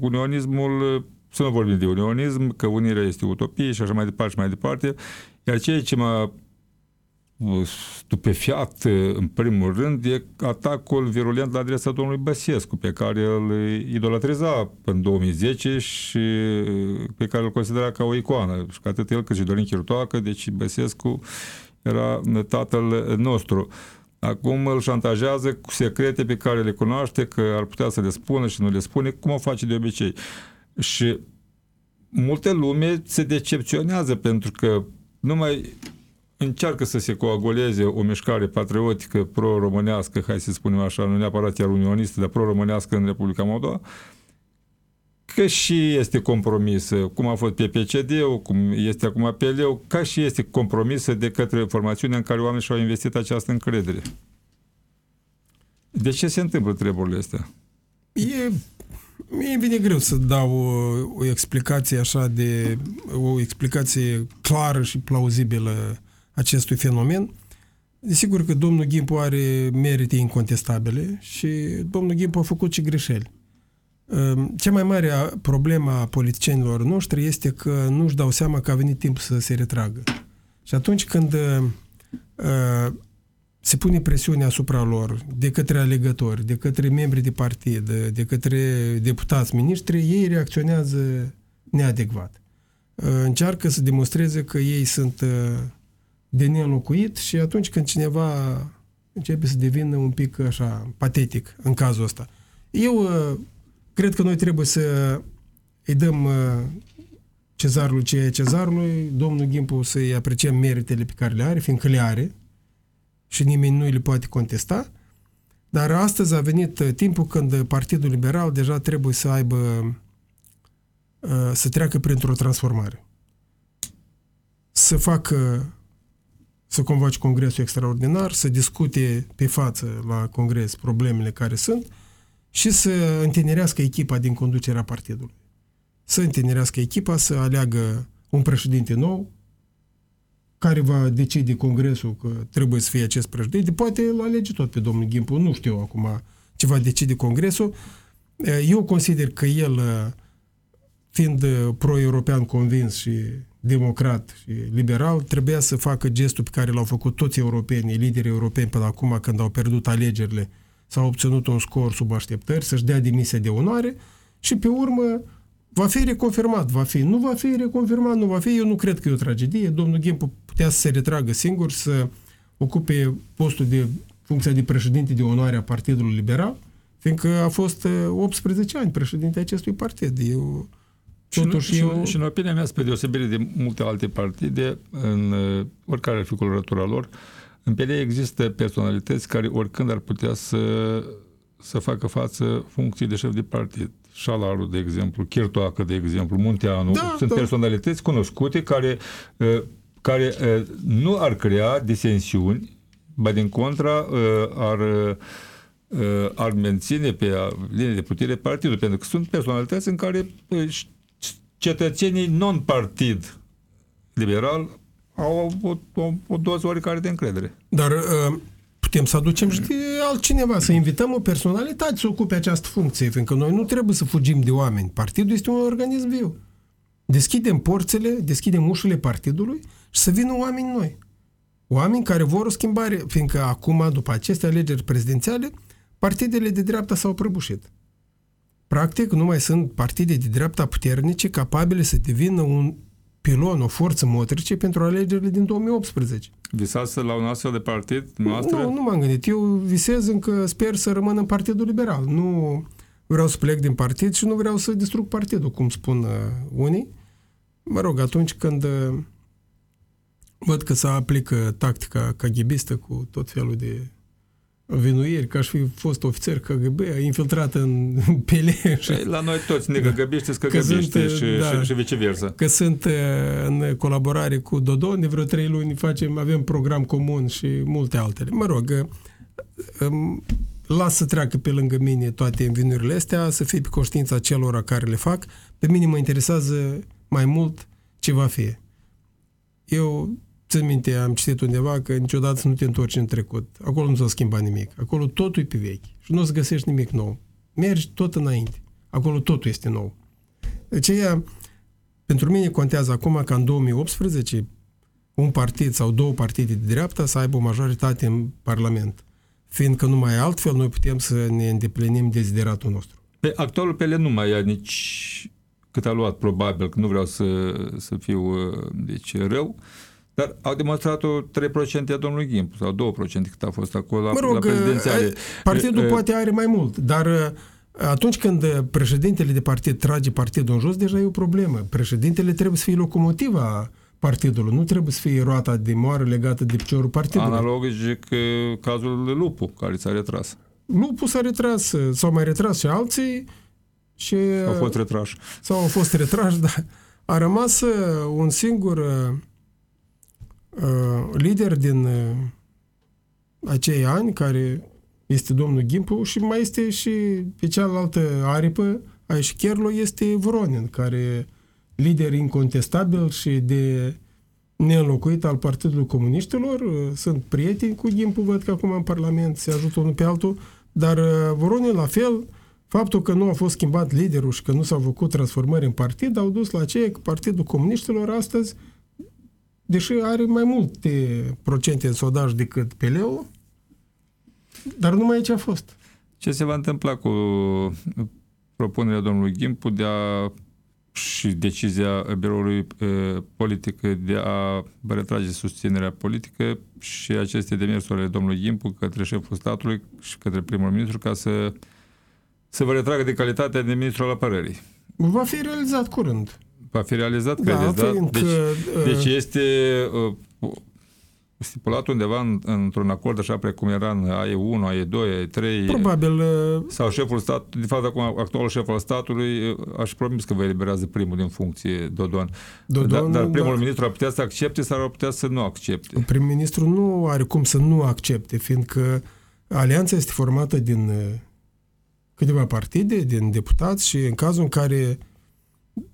unionismul, să nu vorbim de unionism, că unirea este utopie și așa mai departe și mai departe, iar ceea ce m-a stupefiat în primul rând e atacul virulent la adresa domnului Băsescu pe care îl idolatriza în 2010 și pe care îl considera ca o icoană și că atât el cât și Dorin Chirtoacă, deci Băsescu era tatăl nostru. Acum îl șantajează cu secrete pe care le cunoaște, că ar putea să le spună și nu le spune, cum o face de obicei. Și multe lume se decepționează pentru că numai încearcă să se coaguleze o mișcare patriotică pro-românească, hai să spunem așa, nu neapărat chiar unionistă, dar pro-românească în Republica Moldova, că și este compromisă, cum a fost pe PCD-ul, cum este acum PL-ul, ca și este compromisă de către formațiunea în care oamenii și-au investit această încredere. De ce se întâmplă treburile astea? E, mie vine greu să dau o, o explicație așa de, o explicație clară și plauzibilă acestui fenomen. Desigur că domnul Gimpu are merite incontestabile și domnul Gimpu a făcut și greșeli. Ehm, cea mai mare problemă a politicienilor noștri este că nu-și dau seama că a venit timp să se retragă. Și atunci când uh, se pune presiune asupra lor de către alegători, de către membri de partid, de către deputați, miniștri, ei reacționează neadecvat. Uh, încearcă să demonstreze că ei sunt uh, de neînlocuit și atunci când cineva începe să devină un pic așa patetic în cazul ăsta. Eu uh, cred că noi trebuie să îi dăm cezarului ce e cezarului, domnul Gimpu să-i apreciem meritele pe care le are, fiindcă le are și nimeni nu le poate contesta, dar astăzi a venit timpul când Partidul Liberal deja trebuie să aibă să treacă printr-o transformare. Să facă să convoace congresul extraordinar, să discute pe față la congres problemele care sunt și să întinerească echipa din conducerea partidului. Să întinerească echipa, să aleagă un președinte nou, care va decide congresul că trebuie să fie acest președinte, poate îl alege tot pe domnul Gimpu, nu știu acum ce va decide congresul. Eu consider că el, fiind pro-european convins și democrat și liberal, trebuia să facă gestul pe care l-au făcut toți europenii, liderii europeni până acum când au pierdut alegerile, s-au obținut un scor sub așteptări, să-și dea demisia de onoare și pe urmă va fi reconfirmat, va fi, nu va fi reconfirmat, nu va fi, eu nu cred că e o tragedie, domnul Gimpu putea să se retragă singur, să ocupe postul de funcția de președinte de onoare a Partidului Liberal, fiindcă a fost 18 ani președinte acestui partid. Eu, Totuși, și, eu... și în opinia mea, spre deosebire de multe alte partide, în uh, oricare ar fi colorătura lor, în PDE există personalități care oricând ar putea să, să facă față funcții de șef de partid. Șalaru, de exemplu, Chirtoacă, de exemplu, Munteanu, da, sunt da. personalități cunoscute care, uh, care uh, nu ar crea disensiuni, ba din contra ar ar menține pe linie de putere partidul, pentru că sunt personalități în care cetățenii non-partid liberal au o, o, o doză oricare de încredere. Dar uh, putem să aducem și de altcineva, să invităm o personalitate să ocupe această funcție, fiindcă noi nu trebuie să fugim de oameni. Partidul este un organism viu. Deschidem porțile, deschidem ușile partidului și să vină oameni noi. Oameni care vor o schimbare, fiindcă acum, după aceste alegeri prezidențiale, partidele de dreapta s-au prăbușit. Practic, nu mai sunt partide de dreapta puternice capabile să devină un pilon, o forță motrice pentru alegerile din 2018. Visați la un astfel de partid noastră? Nu, nu m-am gândit. Eu visez încă, sper să rămân în Partidul Liberal. Nu vreau să plec din partid și nu vreau să distrug partidul, cum spun uh, unii. Mă rog, atunci când uh, văd că se aplică tactica caghibistă cu tot felul de vinuieri, că aș fi fost ofițer KGB, a infiltrat în pele. Și... La noi toți ne găgăbește, scăgăbește și, da, și, și viceversa. Că sunt uh, în colaborare cu Dodon, de vreo trei luni facem, avem program comun și multe altele. Mă rog, uh, um, las să treacă pe lângă mine toate învinurile astea, să fie pe conștiința celor care le fac. Pe mine mă interesează mai mult ce va fi. Eu Țin minte, am citit undeva că niciodată să nu te întorci în trecut. Acolo nu s-a schimbat nimic. Acolo totul e pe vechi. Și nu o să găsești nimic nou. Mergi tot înainte. Acolo totul este nou. De aceea, pentru mine contează acum ca în 2018 un partid sau două partide de dreapta să aibă o majoritate în Parlament. Fiindcă numai altfel noi putem să ne îndeplinim dezideratul nostru. Pe actualul PL nu mai ia nici cât a luat, probabil, că nu vreau să, să fiu deci, rău, dar au demonstrat-o 3% a domnului Gimpu sau 2% cât a fost acolo mă rog, la prezidențiale. Partidul poate are mai mult, dar atunci când președintele de partid trage partidul în jos, deja e o problemă. Președintele trebuie să fie locomotiva partidului. Nu trebuie să fie roata de moară legată de piciorul partidului. Analogic cazul lui Lupu, care s-a retras. Lupu s-a retras, s-au mai retras și alții și... Au fost retrași. Sau au fost retrași, dar a rămas un singur uh, lider din uh, acei ani, care este domnul Gimpu și mai este și pe cealaltă aripă a Cherlo este Voronin, care lider incontestabil și de neînlocuit al Partidului Comuniștilor. Sunt prieteni cu Gimpu, văd că acum în Parlament se ajută unul pe altul, dar Voronin la fel, faptul că nu a fost schimbat liderul și că nu s-au făcut transformări în partid, au dus la aceea că Partidul Comuniștilor astăzi, deși are mai multe procente în sondaj decât Peleu, dar numai aici a fost. Ce se va întâmpla cu propunerea domnului Gimpu de a și decizia biroului politic de a retrage susținerea politică și aceste demersuri ale domnului Gimpu către șeful statului și către primul ministru ca să, să vă retragă de calitatea de ministru al apărării. Va fi realizat curând. Va fi realizat, da, credeți, da? Deci, uh, deci este uh, stipulat undeva în, într-un acord așa precum era în AE1, AE2, AE3. Probabil. Uh, sau șeful stat, de fapt acum actualul șef al statului uh, aș promis că vă eliberează primul din funcție, Dodon. Dodon dar, dar primul da. ministru ar putea să accepte sau ar putea să nu accepte? Primul ministru nu are cum să nu accepte, fiindcă alianța este formată din uh, câteva partide, din deputați și în cazul în care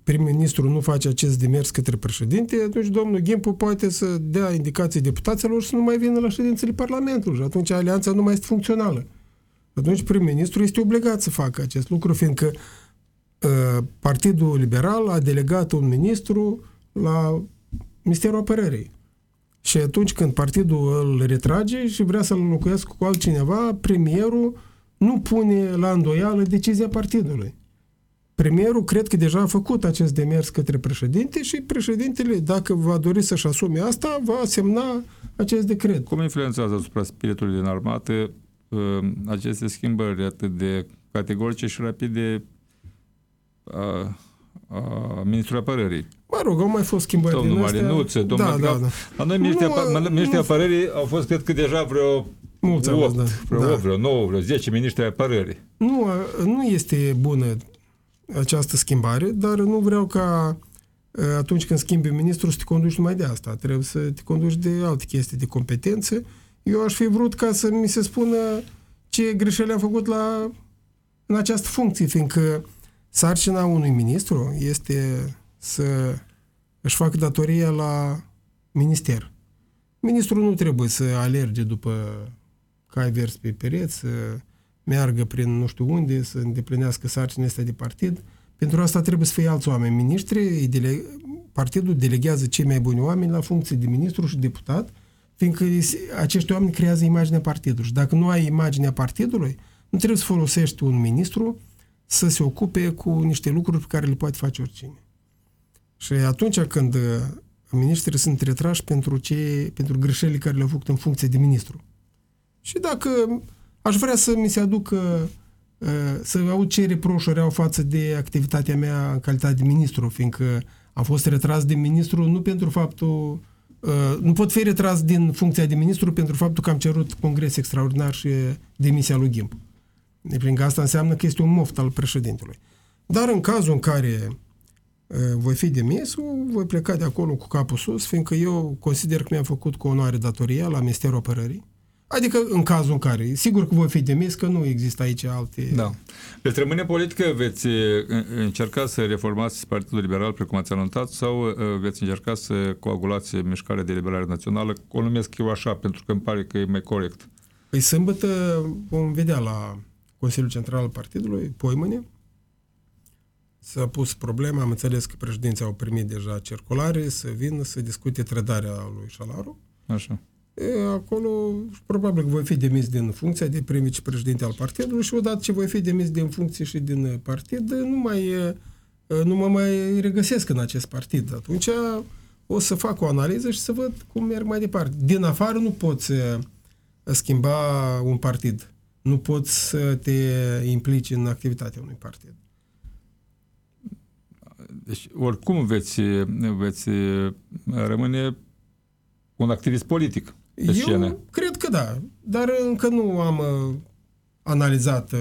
prim-ministru nu face acest demers către președinte, atunci domnul Gimpu poate să dea indicații deputaților să nu mai vină la ședințele Parlamentului și atunci alianța nu mai este funcțională. Atunci prim-ministru este obligat să facă acest lucru, fiindcă uh, Partidul Liberal a delegat un ministru la Ministerul Apărării. Și atunci când partidul îl retrage și vrea să-l înlocuiască cu altcineva, premierul nu pune la îndoială decizia partidului. Premierul cred că deja a făcut acest demers către președinte și președintele, dacă va dori să-și asume asta, va semna acest decret. Cum influențează asupra spiritului din armată uh, aceste schimbări atât de categorice și rapide a, a Ministrului Apărării? Mă rog, au mai fost schimbări domnul din astea. Marinuță, domnul da, da, da. La noi Ministrii Apărării au fost, cred că, deja vreo Mulți 8, da. vreo, da. 8, vreo 9, vreo 10 ministri apărării. Nu, nu este bună această schimbare, dar nu vreau ca atunci când schimbi ministrul să te conduci numai de asta. Trebuie să te conduci de alte chestii de competență. Eu aș fi vrut ca să mi se spună ce greșeli am făcut la, în această funcție, fiindcă sarcina unui ministru este să își facă datoria la minister. Ministrul nu trebuie să alerge după cai vers pe pereți, să meargă prin nu știu unde, să îndeplinească sarcina asta de partid. Pentru asta trebuie să fie alți oameni. Ministri, dele, partidul delegează cei mai buni oameni la funcție de ministru și deputat, fiindcă acești oameni creează imaginea partidului. Și dacă nu ai imaginea partidului, nu trebuie să folosești un ministru să se ocupe cu niște lucruri pe care le poate face oricine. Și atunci când uh, ministrii sunt retrași pentru, ce, pentru greșelile care le-au făcut în funcție de ministru. Și dacă Aș vrea să mi se aducă uh, să aud ce reproșuri au față de activitatea mea în calitate de ministru, fiindcă am fost retras de ministru nu pentru faptul uh, nu pot fi retras din funcția de ministru pentru faptul că am cerut congres extraordinar și demisia lui Gimp. Prin că asta înseamnă că este un moft al președintelui. Dar în cazul în care uh, voi fi demis, voi pleca de acolo cu capul sus, fiindcă eu consider că mi-am făcut cu onoare datoria la Ministerul Apărării, Adică în cazul în care, sigur că voi fi demis, că nu există aici alte... Da. Veți rămâne politică, veți încerca să reformați Partidul Liberal, precum ați anunțat, sau veți încerca să coagulați Mișcarea de Liberare Națională? O numesc eu așa, pentru că îmi pare că e mai corect. Păi sâmbătă vom vedea la Consiliul Central al Partidului, poimâne, S-a pus problema, am înțeles că președinții au primit deja circulare să vină să discute trădarea lui Șalaru. Așa. E, acolo probabil că voi fi demis din funcția de prim vicepreședinte al partidului și odată ce voi fi demis din funcție și din partid, nu mai nu mă mai regăsesc în acest partid. Atunci o să fac o analiză și să văd cum merg mai departe. Din afară nu poți schimba un partid. Nu poți să te implici în activitatea unui partid. deci, oricum veți, veți rămâne un activist politic pe Eu scenă. cred că da, dar încă nu am uh, analizat, uh,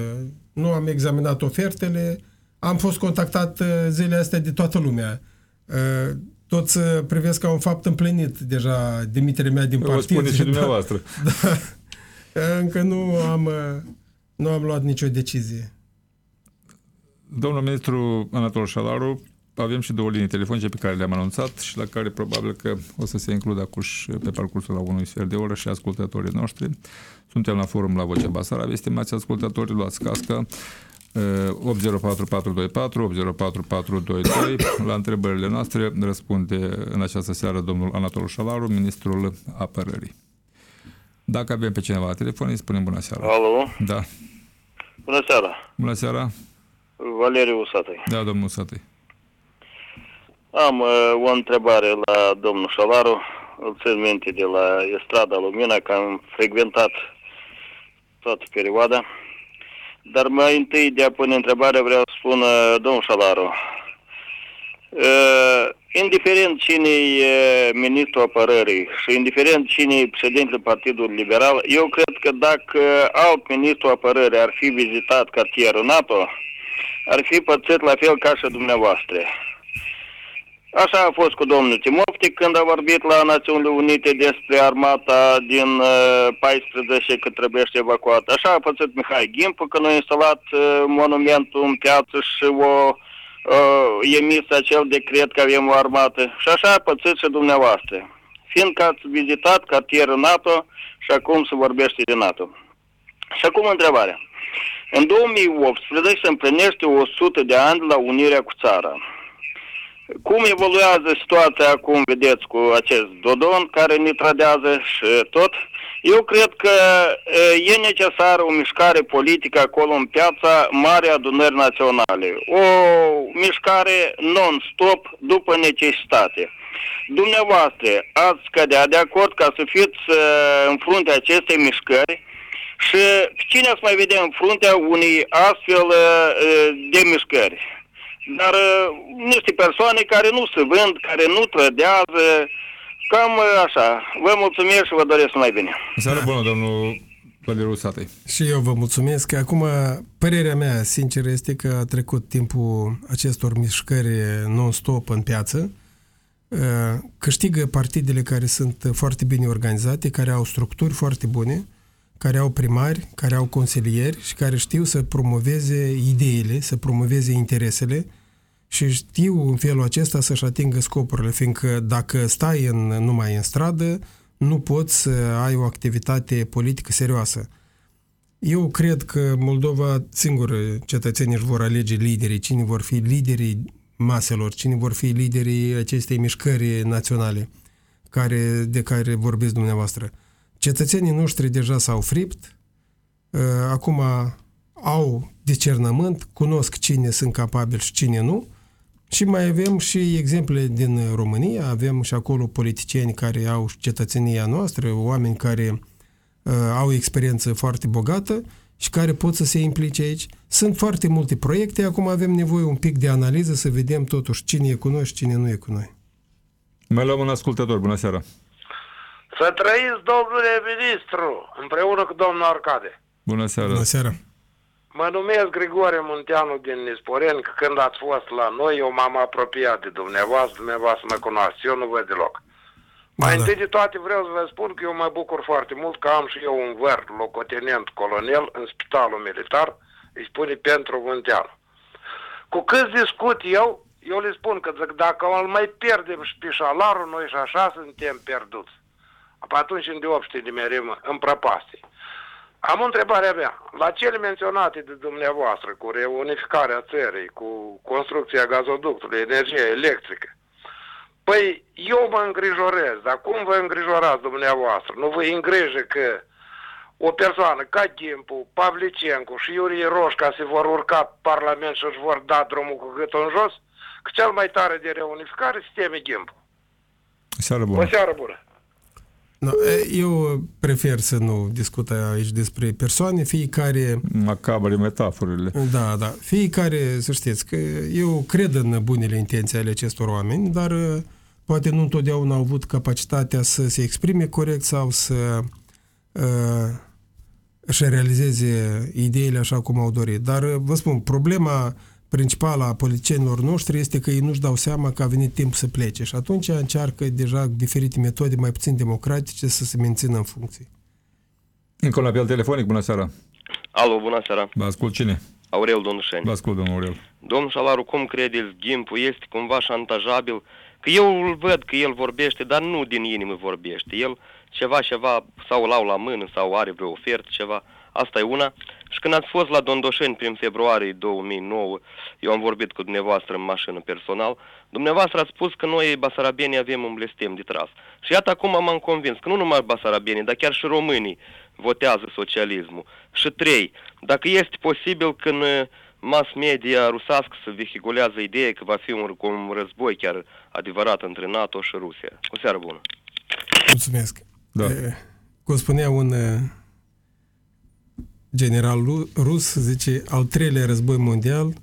nu am examinat ofertele, am fost contactat uh, zilele astea de toată lumea. Uh, toți uh, privesc ca un fapt împlinit deja demiterea mea din Vă partid. spuneți și Da. dumneavoastră. Da. Încă nu am, uh, nu am luat nicio decizie. Domnul ministru Anatol Șalaru, avem și două linii telefonice pe care le-am anunțat și la care probabil că o să se includă acuși pe parcursul la unui sfert de oră și ascultătorii noștri. Suntem la forum la Vocea Basarab, estimați ascultători, luați casca eh, 804424, 804422. La întrebările noastre răspunde în această seară domnul Anatol Șalaru, ministrul apărării. Dacă avem pe cineva la telefon, îi spunem bună seara. Alo, Da. bună seara, Bună seara. Valeriu Usatăi. Da, domnul Sătăi. Am uh, o întrebare la domnul Șalaru. Îl țin minte de la Estrada Lumina, că am frecventat toată perioada. Dar mai întâi de a pune întrebarea vreau să spun, uh, domnul Șalaru, uh, indiferent cine e ministrul apărării și indiferent cine e președintele Partidului Liberal, eu cred că dacă alt ministru apărării ar fi vizitat cartierul NATO, ar fi pățit la fel ca și dumneavoastră. Așa a fost cu domnul Timofti când a vorbit la Națiunile Unite despre armata din uh, 14 că trebuie să evacuat. Așa a făcut Mihai Gimpu când a instalat uh, monumentul în piață și o uh, emis acel decret că avem o armată. Și așa a pățit și dumneavoastră. Fiindcă ați vizitat cartierul NATO și acum se vorbește de NATO. Și acum întrebarea. În 2018 se împlinește 100 de ani de la unirea cu țara. Cum evoluează situația acum, vedeți, cu acest Dodon care ne tradează și tot? Eu cred că e, e necesară o mișcare politică acolo în piața Mare Adunări Naționale. O mișcare non-stop după necesitate. Dumneavoastră ați cădea de acord ca să fiți uh, în fruntea acestei mișcări și cine ați mai vedea în fruntea unei astfel uh, de mișcări? Dar uh, niște persoane care nu se vând, care nu trădează, cam uh, așa. Vă mulțumesc și vă doresc mai bine. Seara bună, domnul Valeriu Satei. Și eu vă mulțumesc. Acum, părerea mea, sinceră, este că a trecut timpul acestor mișcări non-stop în piață. Uh, Câștigă partidele care sunt foarte bine organizate, care au structuri foarte bune, care au primari, care au consilieri și care știu să promoveze ideile, să promoveze interesele și știu în felul acesta să-și atingă scopurile, fiindcă dacă stai în, numai în stradă, nu poți să ai o activitate politică serioasă. Eu cred că Moldova, singur, cetățenii își vor alege liderii, cine vor fi liderii maselor, cine vor fi liderii acestei mișcări naționale care, de care vorbiți dumneavoastră. Cetățenii noștri deja s-au fript, uh, acum au discernământ, cunosc cine sunt capabili și cine nu, și mai avem și exemple din România, avem și acolo politicieni care au cetățenia noastră, oameni care uh, au experiență foarte bogată și care pot să se implice aici. Sunt foarte multe proiecte, acum avem nevoie un pic de analiză să vedem totuși cine e cu noi și cine nu e cu noi. Mai luăm un ascultător. Bună seara. Să trăiți, domnule ministru, împreună cu domnul Arcade. Bună seara. Bună seara! Mă numesc Grigore Munteanu din Nisporeni, că când ați fost la noi, eu m-am apropiat de dumneavoastră, dumneavoastră mă cunoaște, eu nu văd deloc. Mai da. întâi de toate vreau să vă spun că eu mă bucur foarte mult că am și eu un văr, locotenent colonel, în spitalul militar, îi spune pentru Munteanu. Cu cât discut eu, eu le spun că zic, dacă îl mai pierdem și pe șalarul, noi și așa suntem pierduți. Pe atunci în deopște de merim în prăpastie. Am o întrebare mea. La cele menționate de dumneavoastră, cu reunificarea țării, cu construcția gazoductului, energie electrică, păi eu mă îngrijorez, dar cum vă îngrijorați dumneavoastră? Nu vă îngrijă că o persoană ca Gimpu, Pavlicencu și Iurie Roșca se vor urca pe Parlament și își vor da drumul cu gâtul în jos? Că cel mai tare de reunificare se teme Gimpu. Seara O bună. seară bună! No, eu prefer să nu discut aici despre persoane, fiecare... Macabre metaforele. Da, da. Fiecare, să știți, că eu cred în bunele intenții ale acestor oameni, dar poate nu întotdeauna au avut capacitatea să se exprime corect sau să uh, își realizeze ideile așa cum au dorit. Dar, vă spun, problema principală a politicienilor noștri este că ei nu-și dau seama că a venit timp să plece și atunci încearcă deja diferite metode mai puțin democratice să se mențină în funcție. Încă la apel telefonic, bună seara. Alo, bună seara. Vă ascult cine? Aurel Donușeni. Vă ascult, domnul Aurel. Domnul Șalaru, cum credeți, Gimpul este cumva șantajabil? Că eu îl văd că el vorbește, dar nu din inimă vorbește. El ceva, ceva, sau lau la mână, sau are vreo ofertă, ceva. Asta e una. Și când ați fost la Dondoșeni prin februarie 2009, eu am vorbit cu dumneavoastră în mașină personal, dumneavoastră ați spus că noi, basarabienii, avem un blestem de tras. Și iată acum m-am convins că nu numai basarabienii, dar chiar și românii votează socialismul. Și trei, dacă este posibil când mass media rusească să vehiculează ideea că va fi un, un război chiar adevărat între NATO și Rusia. O seară bună! Mulțumesc! Da. Cum spunea un general rus, zice, al treilea război mondial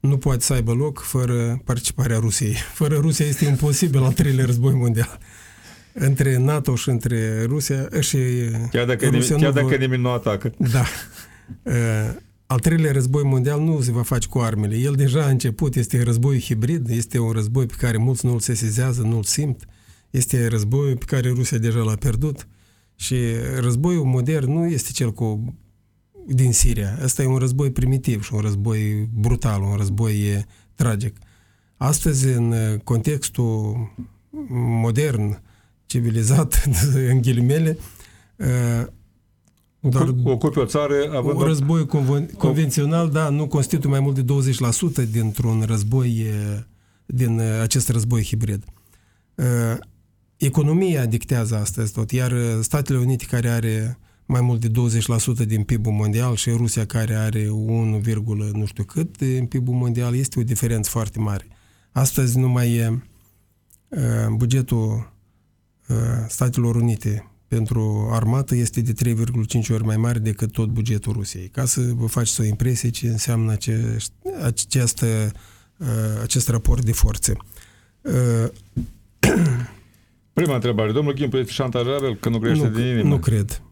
nu poate să aibă loc fără participarea Rusiei. Fără Rusia este imposibil al treilea război mondial. Între NATO și între Rusia și Chiar dacă, Rusia chiar dacă nimeni nu atacă. Da. Al treilea război mondial nu se va face cu armele. El deja a început, este război hibrid, este un război pe care mulți nu-l sesizează, nu-l simt. Este război pe care Rusia deja l-a pierdut. Și războiul modern nu este cel cu din Siria. Ăsta e un război primitiv și un război brutal, un război tragic. Astăzi, în contextul modern, civilizat, în ghilimele, doar ocupe o țară având un război conven, convențional, da, nu constituie mai mult de 20% dintr-un război din acest război hibrid. Economia dictează astăzi tot, iar Statele Unite care are mai mult de 20% din PIB-ul mondial și Rusia care are 1, nu știu cât în PIB-ul mondial, este o diferență foarte mare. Astăzi numai e, bugetul Statelor Unite pentru armată este de 3,5 ori mai mare decât tot bugetul Rusiei. Ca să vă faceți o impresie ce înseamnă acest, acest, acest raport de forțe. Prima întrebare. Domnul Gimpu este șantajabil că nu crește nu, din inimă? Nu cred.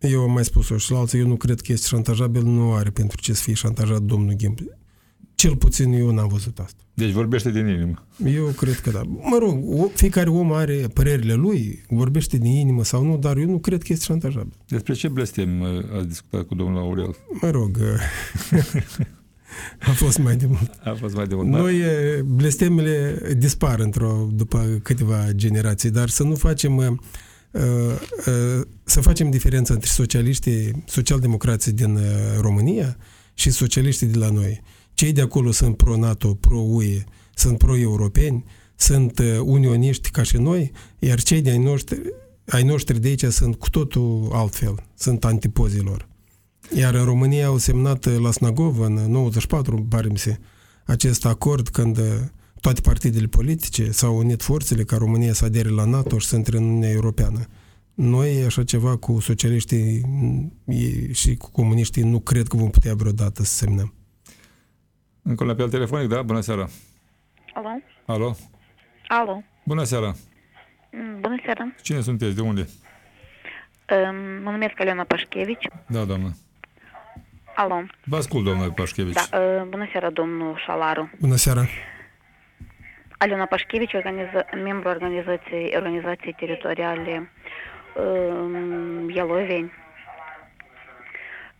Eu am mai spus-o și la alții, eu nu cred că este șantajabil, nu are pentru ce să fie șantajat domnul Gimp. Cel puțin eu n-am văzut asta. Deci vorbește din inimă. Eu cred că da. Mă rog, fiecare om are părerile lui, vorbește din inimă sau nu, dar eu nu cred că este șantajabil. Despre ce blestem ați discutat cu domnul Aurel? Mă rog, a fost mai de mult. A fost mai de mult. Noi, blestemele dispar într-o, după câteva generații, dar să nu facem să facem diferența între socialiștii, socialdemocrații din România și socialiștii de la noi. Cei de acolo sunt pro-NATO, pro-UE, sunt pro-europeni, sunt unioniști ca și noi, iar cei de ai noștri, ai noștri de aici sunt cu totul altfel, sunt antipozilor. Iar în România au semnat la Snagov în 94, pare se, acest acord când toate partidele politice s-au unit forțele ca România să adere la NATO și să intre în Uniunea Europeană. Noi, așa ceva cu socialiștii și cu comuniștii, nu cred că vom putea vreodată să semnăm. Încă la apel telefonic, da? Bună seara! Alo? Alo? Alo? Bună seara! Bună seara! Cine sunteți? De unde? Mă numesc Aliona Pașchevici. Da, doamnă. Alo? Vă ascult, doamnă Pașchevici. Da, bună seara, domnul Șalaru. Bună seara! Aliona Pașchevici, organiza, membru organizației, organizației teritoriale um, Ialoveni.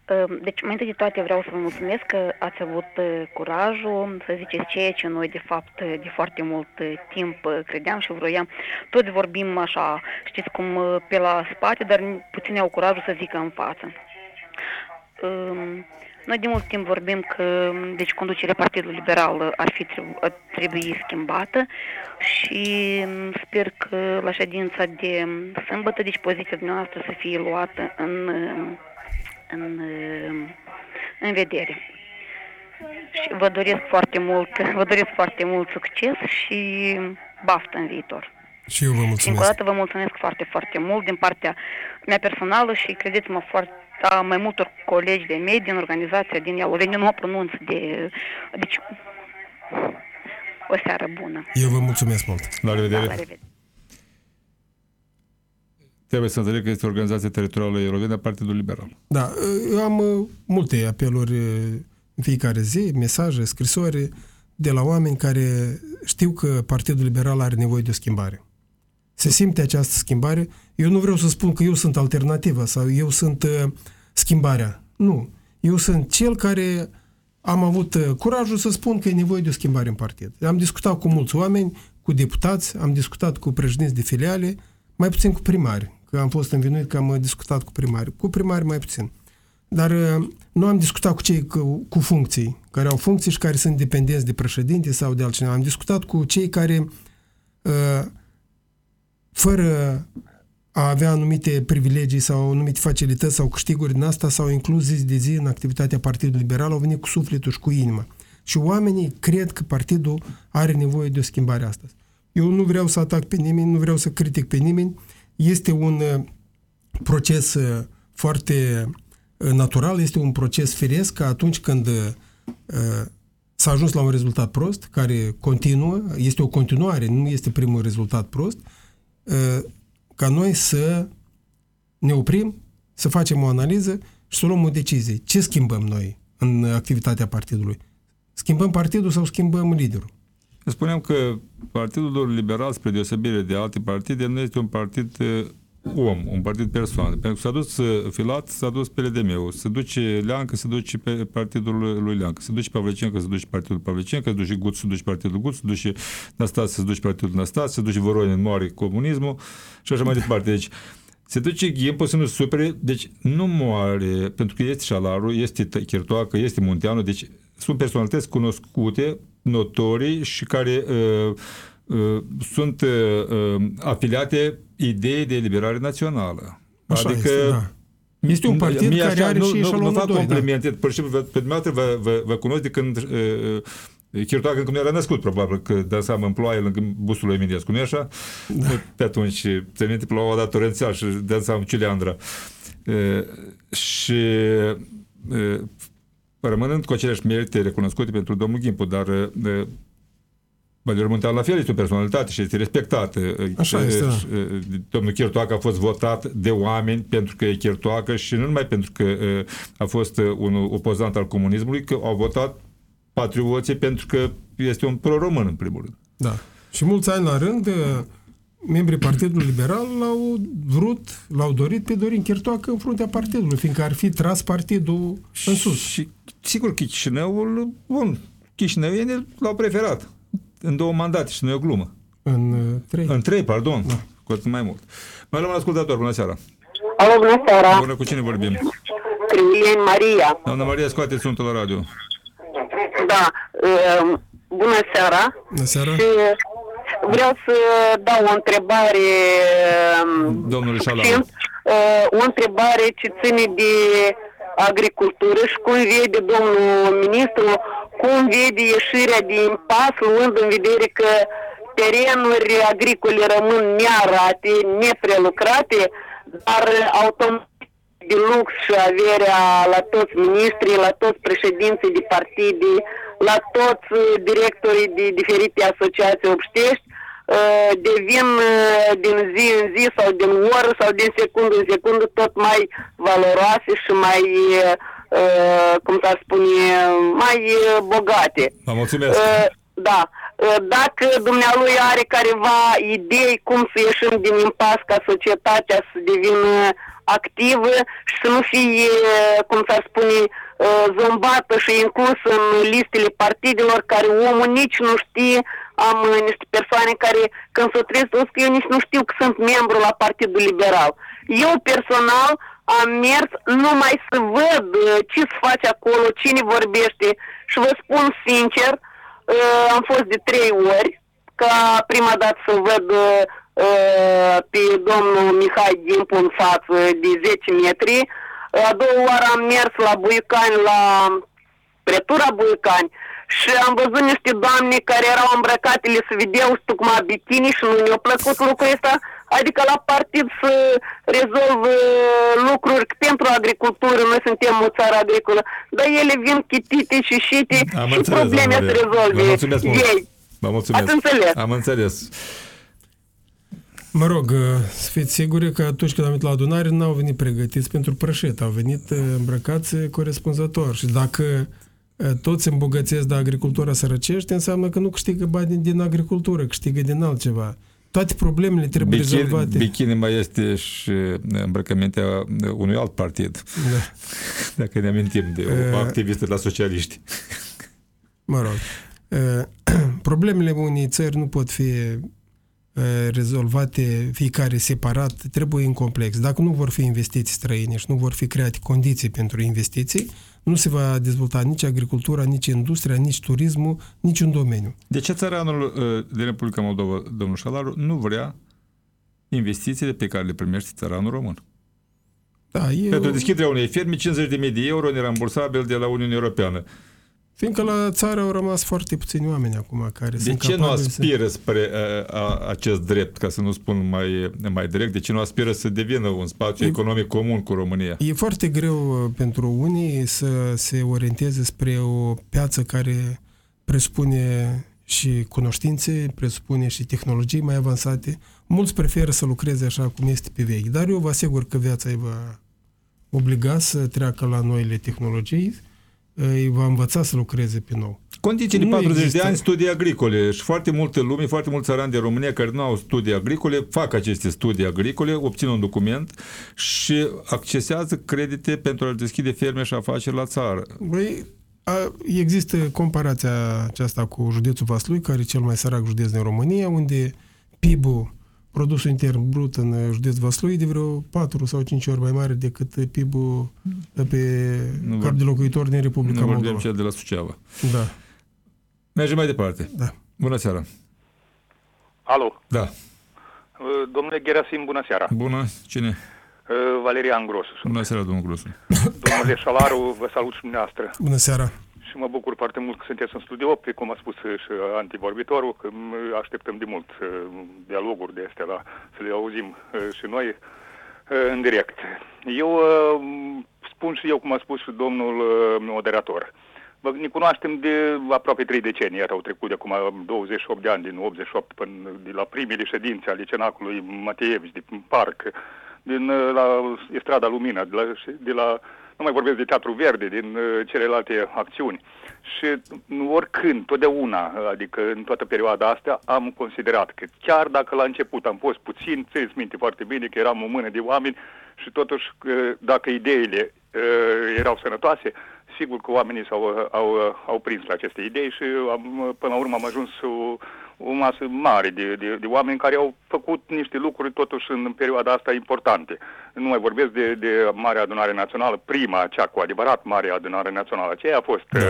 Um, deci, mai întâi de toate vreau să vă mulțumesc că ați avut curajul să ziceți ceea ce noi, de fapt, de foarte mult timp credeam și vroiam. Toți vorbim așa, știți cum, pe la spate, dar puțini au curajul să zică în față. Um, noi de mult timp vorbim că deci, conducerea Partidului Liberal ar fi ar trebui schimbată și sper că la ședința de sâmbătă, deci poziția noastră să fie luată în, în, în vedere. Și vă doresc foarte mult, vă doresc foarte mult succes și baftă în viitor. Și eu vă mulțumesc. Încă o dată vă mulțumesc foarte, foarte mult din partea mea personală și credeți-mă foarte a mai multor colegi de mei din organizația din Ialoveni, nu mă pronunț de... Deci, o seară bună. Eu vă mulțumesc mult. La revedere. Da, la revedere. Trebuie să înțeleg că este o organizație teritorială Eurovenia, Partidul Liberal. Da, eu am uh, multe apeluri uh, în fiecare zi, mesaje, scrisori de la oameni care știu că Partidul Liberal are nevoie de o schimbare. Se simte această schimbare. Eu nu vreau să spun că eu sunt alternativa sau eu sunt uh, schimbarea. Nu. Eu sunt cel care am avut uh, curajul să spun că e nevoie de o schimbare în partid. Am discutat cu mulți oameni, cu deputați, am discutat cu președinți de filiale, mai puțin cu primari, că am fost învinuit că am uh, discutat cu primari. Cu primari mai puțin. Dar uh, nu am discutat cu cei cu, cu funcții, care au funcții și care sunt dependenți de președinte sau de altcineva. Am discutat cu cei care, fără a avea anumite privilegii sau anumite facilități sau câștiguri din asta sau inclus zi de zi în activitatea Partidului Liberal, au venit cu sufletul și cu inima. Și oamenii cred că partidul are nevoie de o schimbare astăzi. Eu nu vreau să atac pe nimeni, nu vreau să critic pe nimeni. Este un uh, proces uh, foarte uh, natural, este un proces firesc că atunci când s-a ajuns la un rezultat prost, care continuă, este o continuare, nu este primul rezultat prost, ca noi să ne oprim, să facem o analiză și să luăm o decizie. Ce schimbăm noi în activitatea partidului? Schimbăm partidul sau schimbăm liderul? Spuneam că Partidul Liberal, spre deosebire de alte partide, nu este un partid om, un partid persoană. Pentru că s-a dus Filat, s-a dus pe LDM-ul, se duce Leancă, se duce pe partidul lui Leancă, se duce Pavlicencă, se duce partidul Pavlicencă, se duce Gut, se duce partidul Gut, se duce Nastas, se duce partidul Nastas, se duce Voronin, moare comunismul și așa mai departe. Deci, se duce Ghimpul să nu supere, deci nu moare, pentru că este Șalaru, este Chirtoacă, este Munteanu, deci sunt personalități cunoscute, notorii și care uh, uh, sunt uh, uh afiliate idei de eliberare națională. Așa adică este, da. Este un partid care așa, are nu, și nu, nu fac 2, complimente, da. pur și simplu, pe dumneavoastră vă, vă, vă cunosc de când uh, Chirtoac încă nu era născut, probabil, că dansam în ploaie lângă busul lui Eminescu, nu așa? Da. Pe atunci, ți minte, ploua dat torențial și dansam Cileandra. Uh, și uh, rămânând cu aceleași merite recunoscute pentru domnul Gimpu, dar uh, Valerio Muntean la fel este o personalitate și este respectată. Așa este, da. Domnul Chirtoacă a fost votat de oameni pentru că e Chirtoacă și nu numai pentru că a fost un opozant al comunismului, că au votat patrioții pentru că este un pro-român în primul rând. Da. Și mulți ani la rând membrii Partidului Liberal l-au vrut, l-au dorit pe Dorin Chirtoacă în fruntea partidului, fiindcă ar fi tras partidul în sus. Și sigur că Chișinăul, bun, Chișinăuienii l-au preferat în două mandate și nu e o glumă. În uh, trei. În trei, pardon. Da. Cu atât mai mult. Mai luăm ascultător, bună seara. Alo, bună seara. Bună, cu cine vorbim? Cristian Maria. Doamna Maria, scoate suntul la radio. Da, uh, bună seara. Bună seara. Și vreau să dau o întrebare um, Domnul Șalau. Uh, o întrebare ce ține de agricultură și cum vede domnul ministru cum vede ieșirea din pas, luând în vedere că terenuri agricole rămân nearate, neprelucrate, dar automat de lux și averea la toți ministrii, la toți președinții de partide, la toți directorii de diferite asociații obștești, uh, devin uh, din zi în zi sau din oră sau din secundă în secundă tot mai valoroase și mai uh, Uh, cum s-ar spune, mai uh, bogate. Vă mulțumesc. Uh, da. Dacă dumnealui are careva idei cum să ieșim din impas ca societatea să devină activă și să nu fie, cum s-ar spune, zombată și inclusă în listele partidelor care omul nici nu știe. Am niște persoane care când s-o trezesc, o că eu nici nu știu că sunt membru la Partidul Liberal. Eu personal am mers numai să văd uh, ce se face acolo, cine vorbește și vă spun sincer, uh, am fost de trei ori, ca prima dată să văd uh, pe domnul Mihai Gimpu în față de 10 metri, a doua oară am mers la Buicani, la pretura Buicani și am văzut niște doamne care erau îmbrăcate, le se vedeau tocmai bikini și nu mi-a plăcut lucrul ăsta. Adică la partid să rezolvă lucruri pentru agricultură, noi suntem o țară agricolă, dar ele vin chitite și șite Am și înțeles, probleme doamnă să Maria. rezolve Vă mulțumesc mult. ei. Vă mulțumesc. Ați înțeles. Am înțeles. Mă rog, uh, să fiți siguri că atunci când am venit la adunare n-au venit pregătiți pentru prășet, au venit uh, îmbrăcați corespunzător și dacă uh, toți se îmbogățesc de agricultura sărăcește, înseamnă că nu câștigă bani din agricultură, câștigă din altceva. Toate problemele trebuie Bikini, rezolvate. bikini mai este și îmbrăcămintea unui alt partid, Da. dacă ne amintim de o Uh, activistă la socialiști. Mă rog. Uh, Problemele unei țări nu pot fi uh, rezolvate fiecare separat, trebuie în complex. Dacă nu vor fi investiții străine și nu vor fi create condiții pentru investiții, nu se va dezvolta nici agricultura, nici industria, nici turismul, nici un domeniu. De ce țăranul uh, din Republica Moldova, domnul Șalaru, nu vrea investițiile pe care le primește țăranul român? Da, e Pentru o- deschiderea unei ferme, 50.000 de euro nerambursabil de la Uniunea Europeană. Fiindcă la țară au rămas foarte puțini oameni acum care De sunt ce nu capabili să... aspiră spre a, a, acest drept, ca să nu spun mai, mai direct, de ce nu aspiră să devină un spațiu E- economic comun cu România? E foarte greu uh, pentru unii să se orienteze spre o piață care presupune și cunoștințe, presupune și tehnologii mai avansate. Mulți preferă să lucreze așa cum este pe vechi, dar eu vă asigur că viața îi va obliga să treacă la noile tehnologii, îi va învăța să lucreze pe nou. Condiții de Nu 40 există. de ani studii agricole și foarte multe lume, foarte mulți țărani de România care nu au studii agricole, fac aceste studii agricole, obțin un document și accesează credite pentru a deschide ferme și afaceri la țară. Băi, a, există comparația aceasta cu județul Vaslui, care e cel mai sărac județ din România, unde PIB-ul, produsul intern brut în județ Vaslui, e de vreo 4 sau 5 ori mai mare decât PIB-ul pe Nu cap vor- de locuitor din Republica Nu vorbim Moldova. cel de la Suceava. Da, Mergem mai departe. da. Bună seara. Alo, Da. Uh, domnule Gerasim, bună seara. Bună. Cine? Uh, Valerian Grosu sunt. Bună seara, domnul Grosu. Domnule Șalaru, vă salut și dumneavoastră. Bună seara! Și mă bucur foarte mult că sunteți în studio, pe cum a spus și antivorbitorul, că m, așteptăm de mult uh, dialoguri de astea, la, să le auzim uh, și noi uh, în direct. Eu uh, spun și eu, cum a spus și domnul uh, moderator, Bă, ne cunoaștem de aproape trei decenii, iar au trecut de acum 28 de ani, din 88 până de la primele ședințe ale cenacului Mateevici, din parc, din uh, la Estrada Lumina, de la, de la nu mai vorbesc de Teatru Verde, din uh, celelalte acțiuni. Și uh, oricând, totdeauna, adică în toată perioada asta, am considerat că chiar dacă la început am fost puțin, țineți minte foarte bine că eram o mână de oameni și totuși uh, dacă ideile uh, erau sănătoase, sigur că oamenii s-au, au, au prins la aceste idei și am, până la urmă am ajuns o, o masă mare de, de, de oameni care au făcut niște lucruri totuși în perioada asta importante. Nu mai vorbesc de, de Marea Adunare Națională, prima, cea cu adevărat Marea Adunare Națională, aceea a fost uh,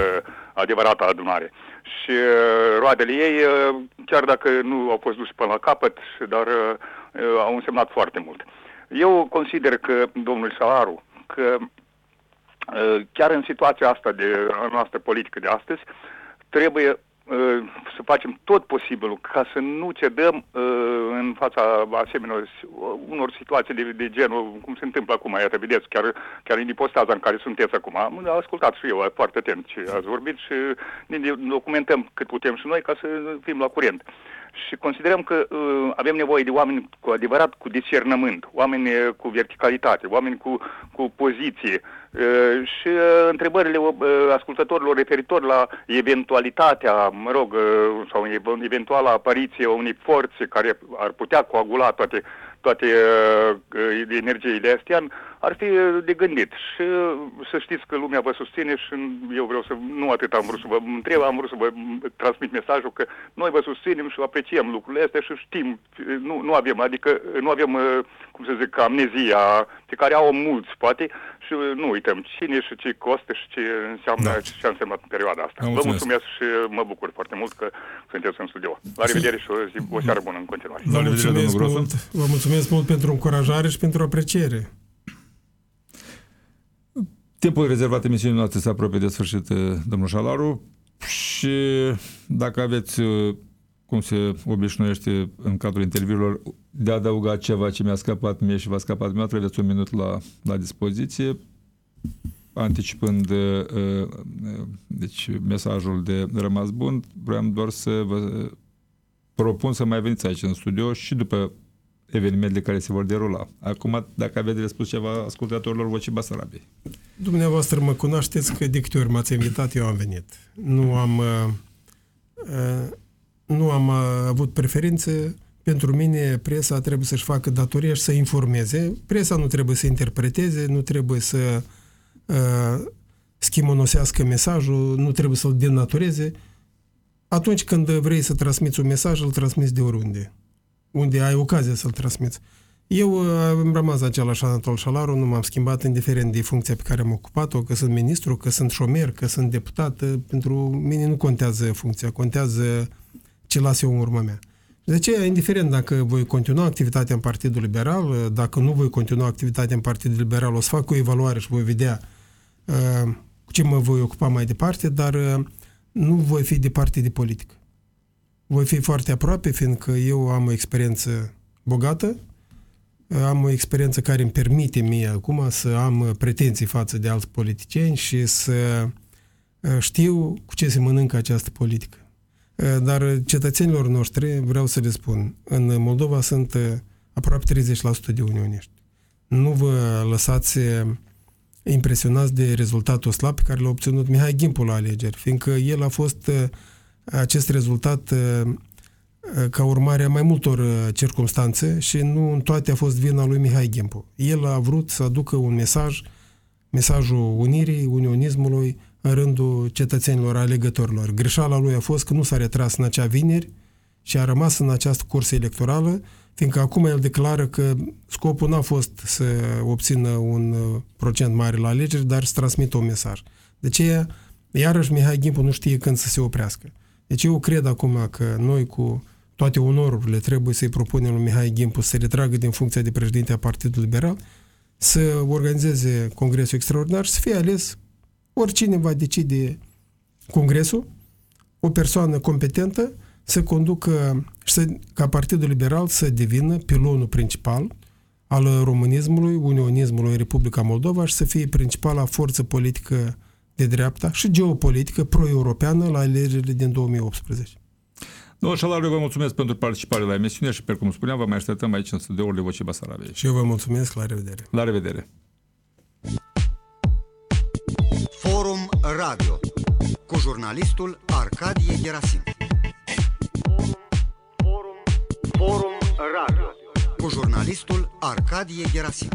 adevărata adunare. Și uh, roadele ei, uh, chiar dacă nu au fost duse până la capăt, dar uh, uh, au însemnat foarte mult. Eu consider că, domnul Salaru, că Uh, chiar în situația asta de a noastră politică de astăzi, trebuie uh, să facem tot posibilul ca să nu cedăm uh, în fața asemenea unor situații de, de genul cum se întâmplă acum, iată, vedeți, chiar, chiar în ipostaza în care sunteți acum. Am ascultat și eu foarte atent ce ați vorbit și ne documentăm cât putem și noi ca să fim la curent și considerăm că uh, avem nevoie de oameni cu adevărat cu discernământ, oameni uh, cu verticalitate, oameni cu, cu poziție uh, și uh, întrebările uh, ascultătorilor referitor la eventualitatea, mă rog, uh, sau eventuala apariție a unei forțe care ar putea coagula toate toate uh, energiile astea, ar fi de gândit. Și uh, să știți că lumea vă susține și eu vreau să, nu atât am vrut să vă întreb, am vrut să vă transmit mesajul că noi vă susținem și apreciem lucrurile astea și știm, nu, nu avem, adică nu avem, uh, cum să zic, amnezia pe care au mulți, poate, și nu uităm cine și ce costă și ce înseamnă, da. ce a însemnat în perioada asta. Mulțumesc. Vă mulțumesc și mă bucur foarte mult că sunteți în studio. La revedere și o, zi, o seară bună în continuare. Vă La revedere, mulțumesc, domnul mult, vă mulțumesc mult pentru încurajare și pentru apreciere. Timpul rezervat emisiunii noastre se apropie de sfârșit, eh, domnul Șalaru. Și dacă aveți, cum se obișnuiește în cadrul interviurilor, de adăugat ceva ce mi-a scăpat mie și v-a scăpat mie, aveți un minut la, la dispoziție, anticipând deci, mesajul de rămas bun, vreau doar să vă propun să mai veniți aici în studio și după evenimentele care se vor derula. Acum, dacă aveți de spus ceva ascultătorilor Vocii Basarabiei. Dumneavoastră mă cunoașteți că de câte ori m-ați invitat, eu am venit. Nu am, uh, uh, nu am uh, avut preferințe. Pentru mine, presa trebuie să-și facă datoria și să informeze. Presa nu trebuie să interpreteze, nu trebuie să uh, schimonosească mesajul, nu trebuie să-l denatureze. Atunci când vrei să transmiți un mesaj, îl transmiți de oriunde unde ai ocazia să-l transmiți. Eu uh, am rămas același Anatol Șalaru, nu m-am schimbat indiferent de funcția pe care am ocupat-o, că sunt ministru, că sunt șomer, că sunt deputat. Uh, pentru mine nu contează funcția, contează ce las eu în urma mea. De ce, indiferent dacă voi continua activitatea în Partidul Liberal, uh, dacă nu voi continua activitatea în Partidul Liberal, o să fac o evaluare și voi vedea uh, cu ce mă voi ocupa mai departe, dar uh, nu voi fi de parte de politică voi fi foarte aproape, fiindcă eu am o experiență bogată, am o experiență care îmi permite mie acum să am pretenții față de alți politicieni și să uh, știu cu ce se mănâncă această politică. Uh, dar cetățenilor noștri, vreau să le spun, în Moldova sunt uh, aproape 30% de unioniști. Nu vă lăsați impresionați de rezultatul slab pe care l-a obținut Mihai Gimpu la alegeri, fiindcă el a fost acest rezultat uh, uh, ca urmare a mai multor uh, circunstanțe și nu în toate a fost vina lui Mihai Gimpu. El a vrut să aducă un mesaj, mesajul unirii, unionismului în rândul cetățenilor, alegătorilor. Greșeala lui a fost că nu s-a retras în acea vineri și a rămas în această cursă electorală, fiindcă acum el declară că scopul n-a fost să obțină un procent mare la alegeri, dar să transmită un mesaj. De ce iarăși Mihai Gimpu nu știe când să se oprească. Deci eu cred acum că noi cu toate onorurile trebuie să-i propunem lui Mihai Gimpu să se retragă din funcția de președinte a Partidului Liberal, să organizeze congresul extraordinar și să fie ales oricine va decide congresul, o persoană competentă să conducă și să, ca Partidul Liberal să devină pilonul principal al românismului, unionismului în Republica Moldova și să fie principala forță politică de dreapta și geopolitică pro-europeană la alegerile din 2018. Domnul Șalariu, vă mulțumesc pentru participare la emisiune și, pe cum spuneam, vă mai așteptăm aici în studiourile Vocii Basarabiei. Și eu vă mulțumesc, la revedere. La revedere. Forum Radio cu jurnalistul Arcadie Gerasim. Forum, forum Radio cu jurnalistul Arcadie Gerasim.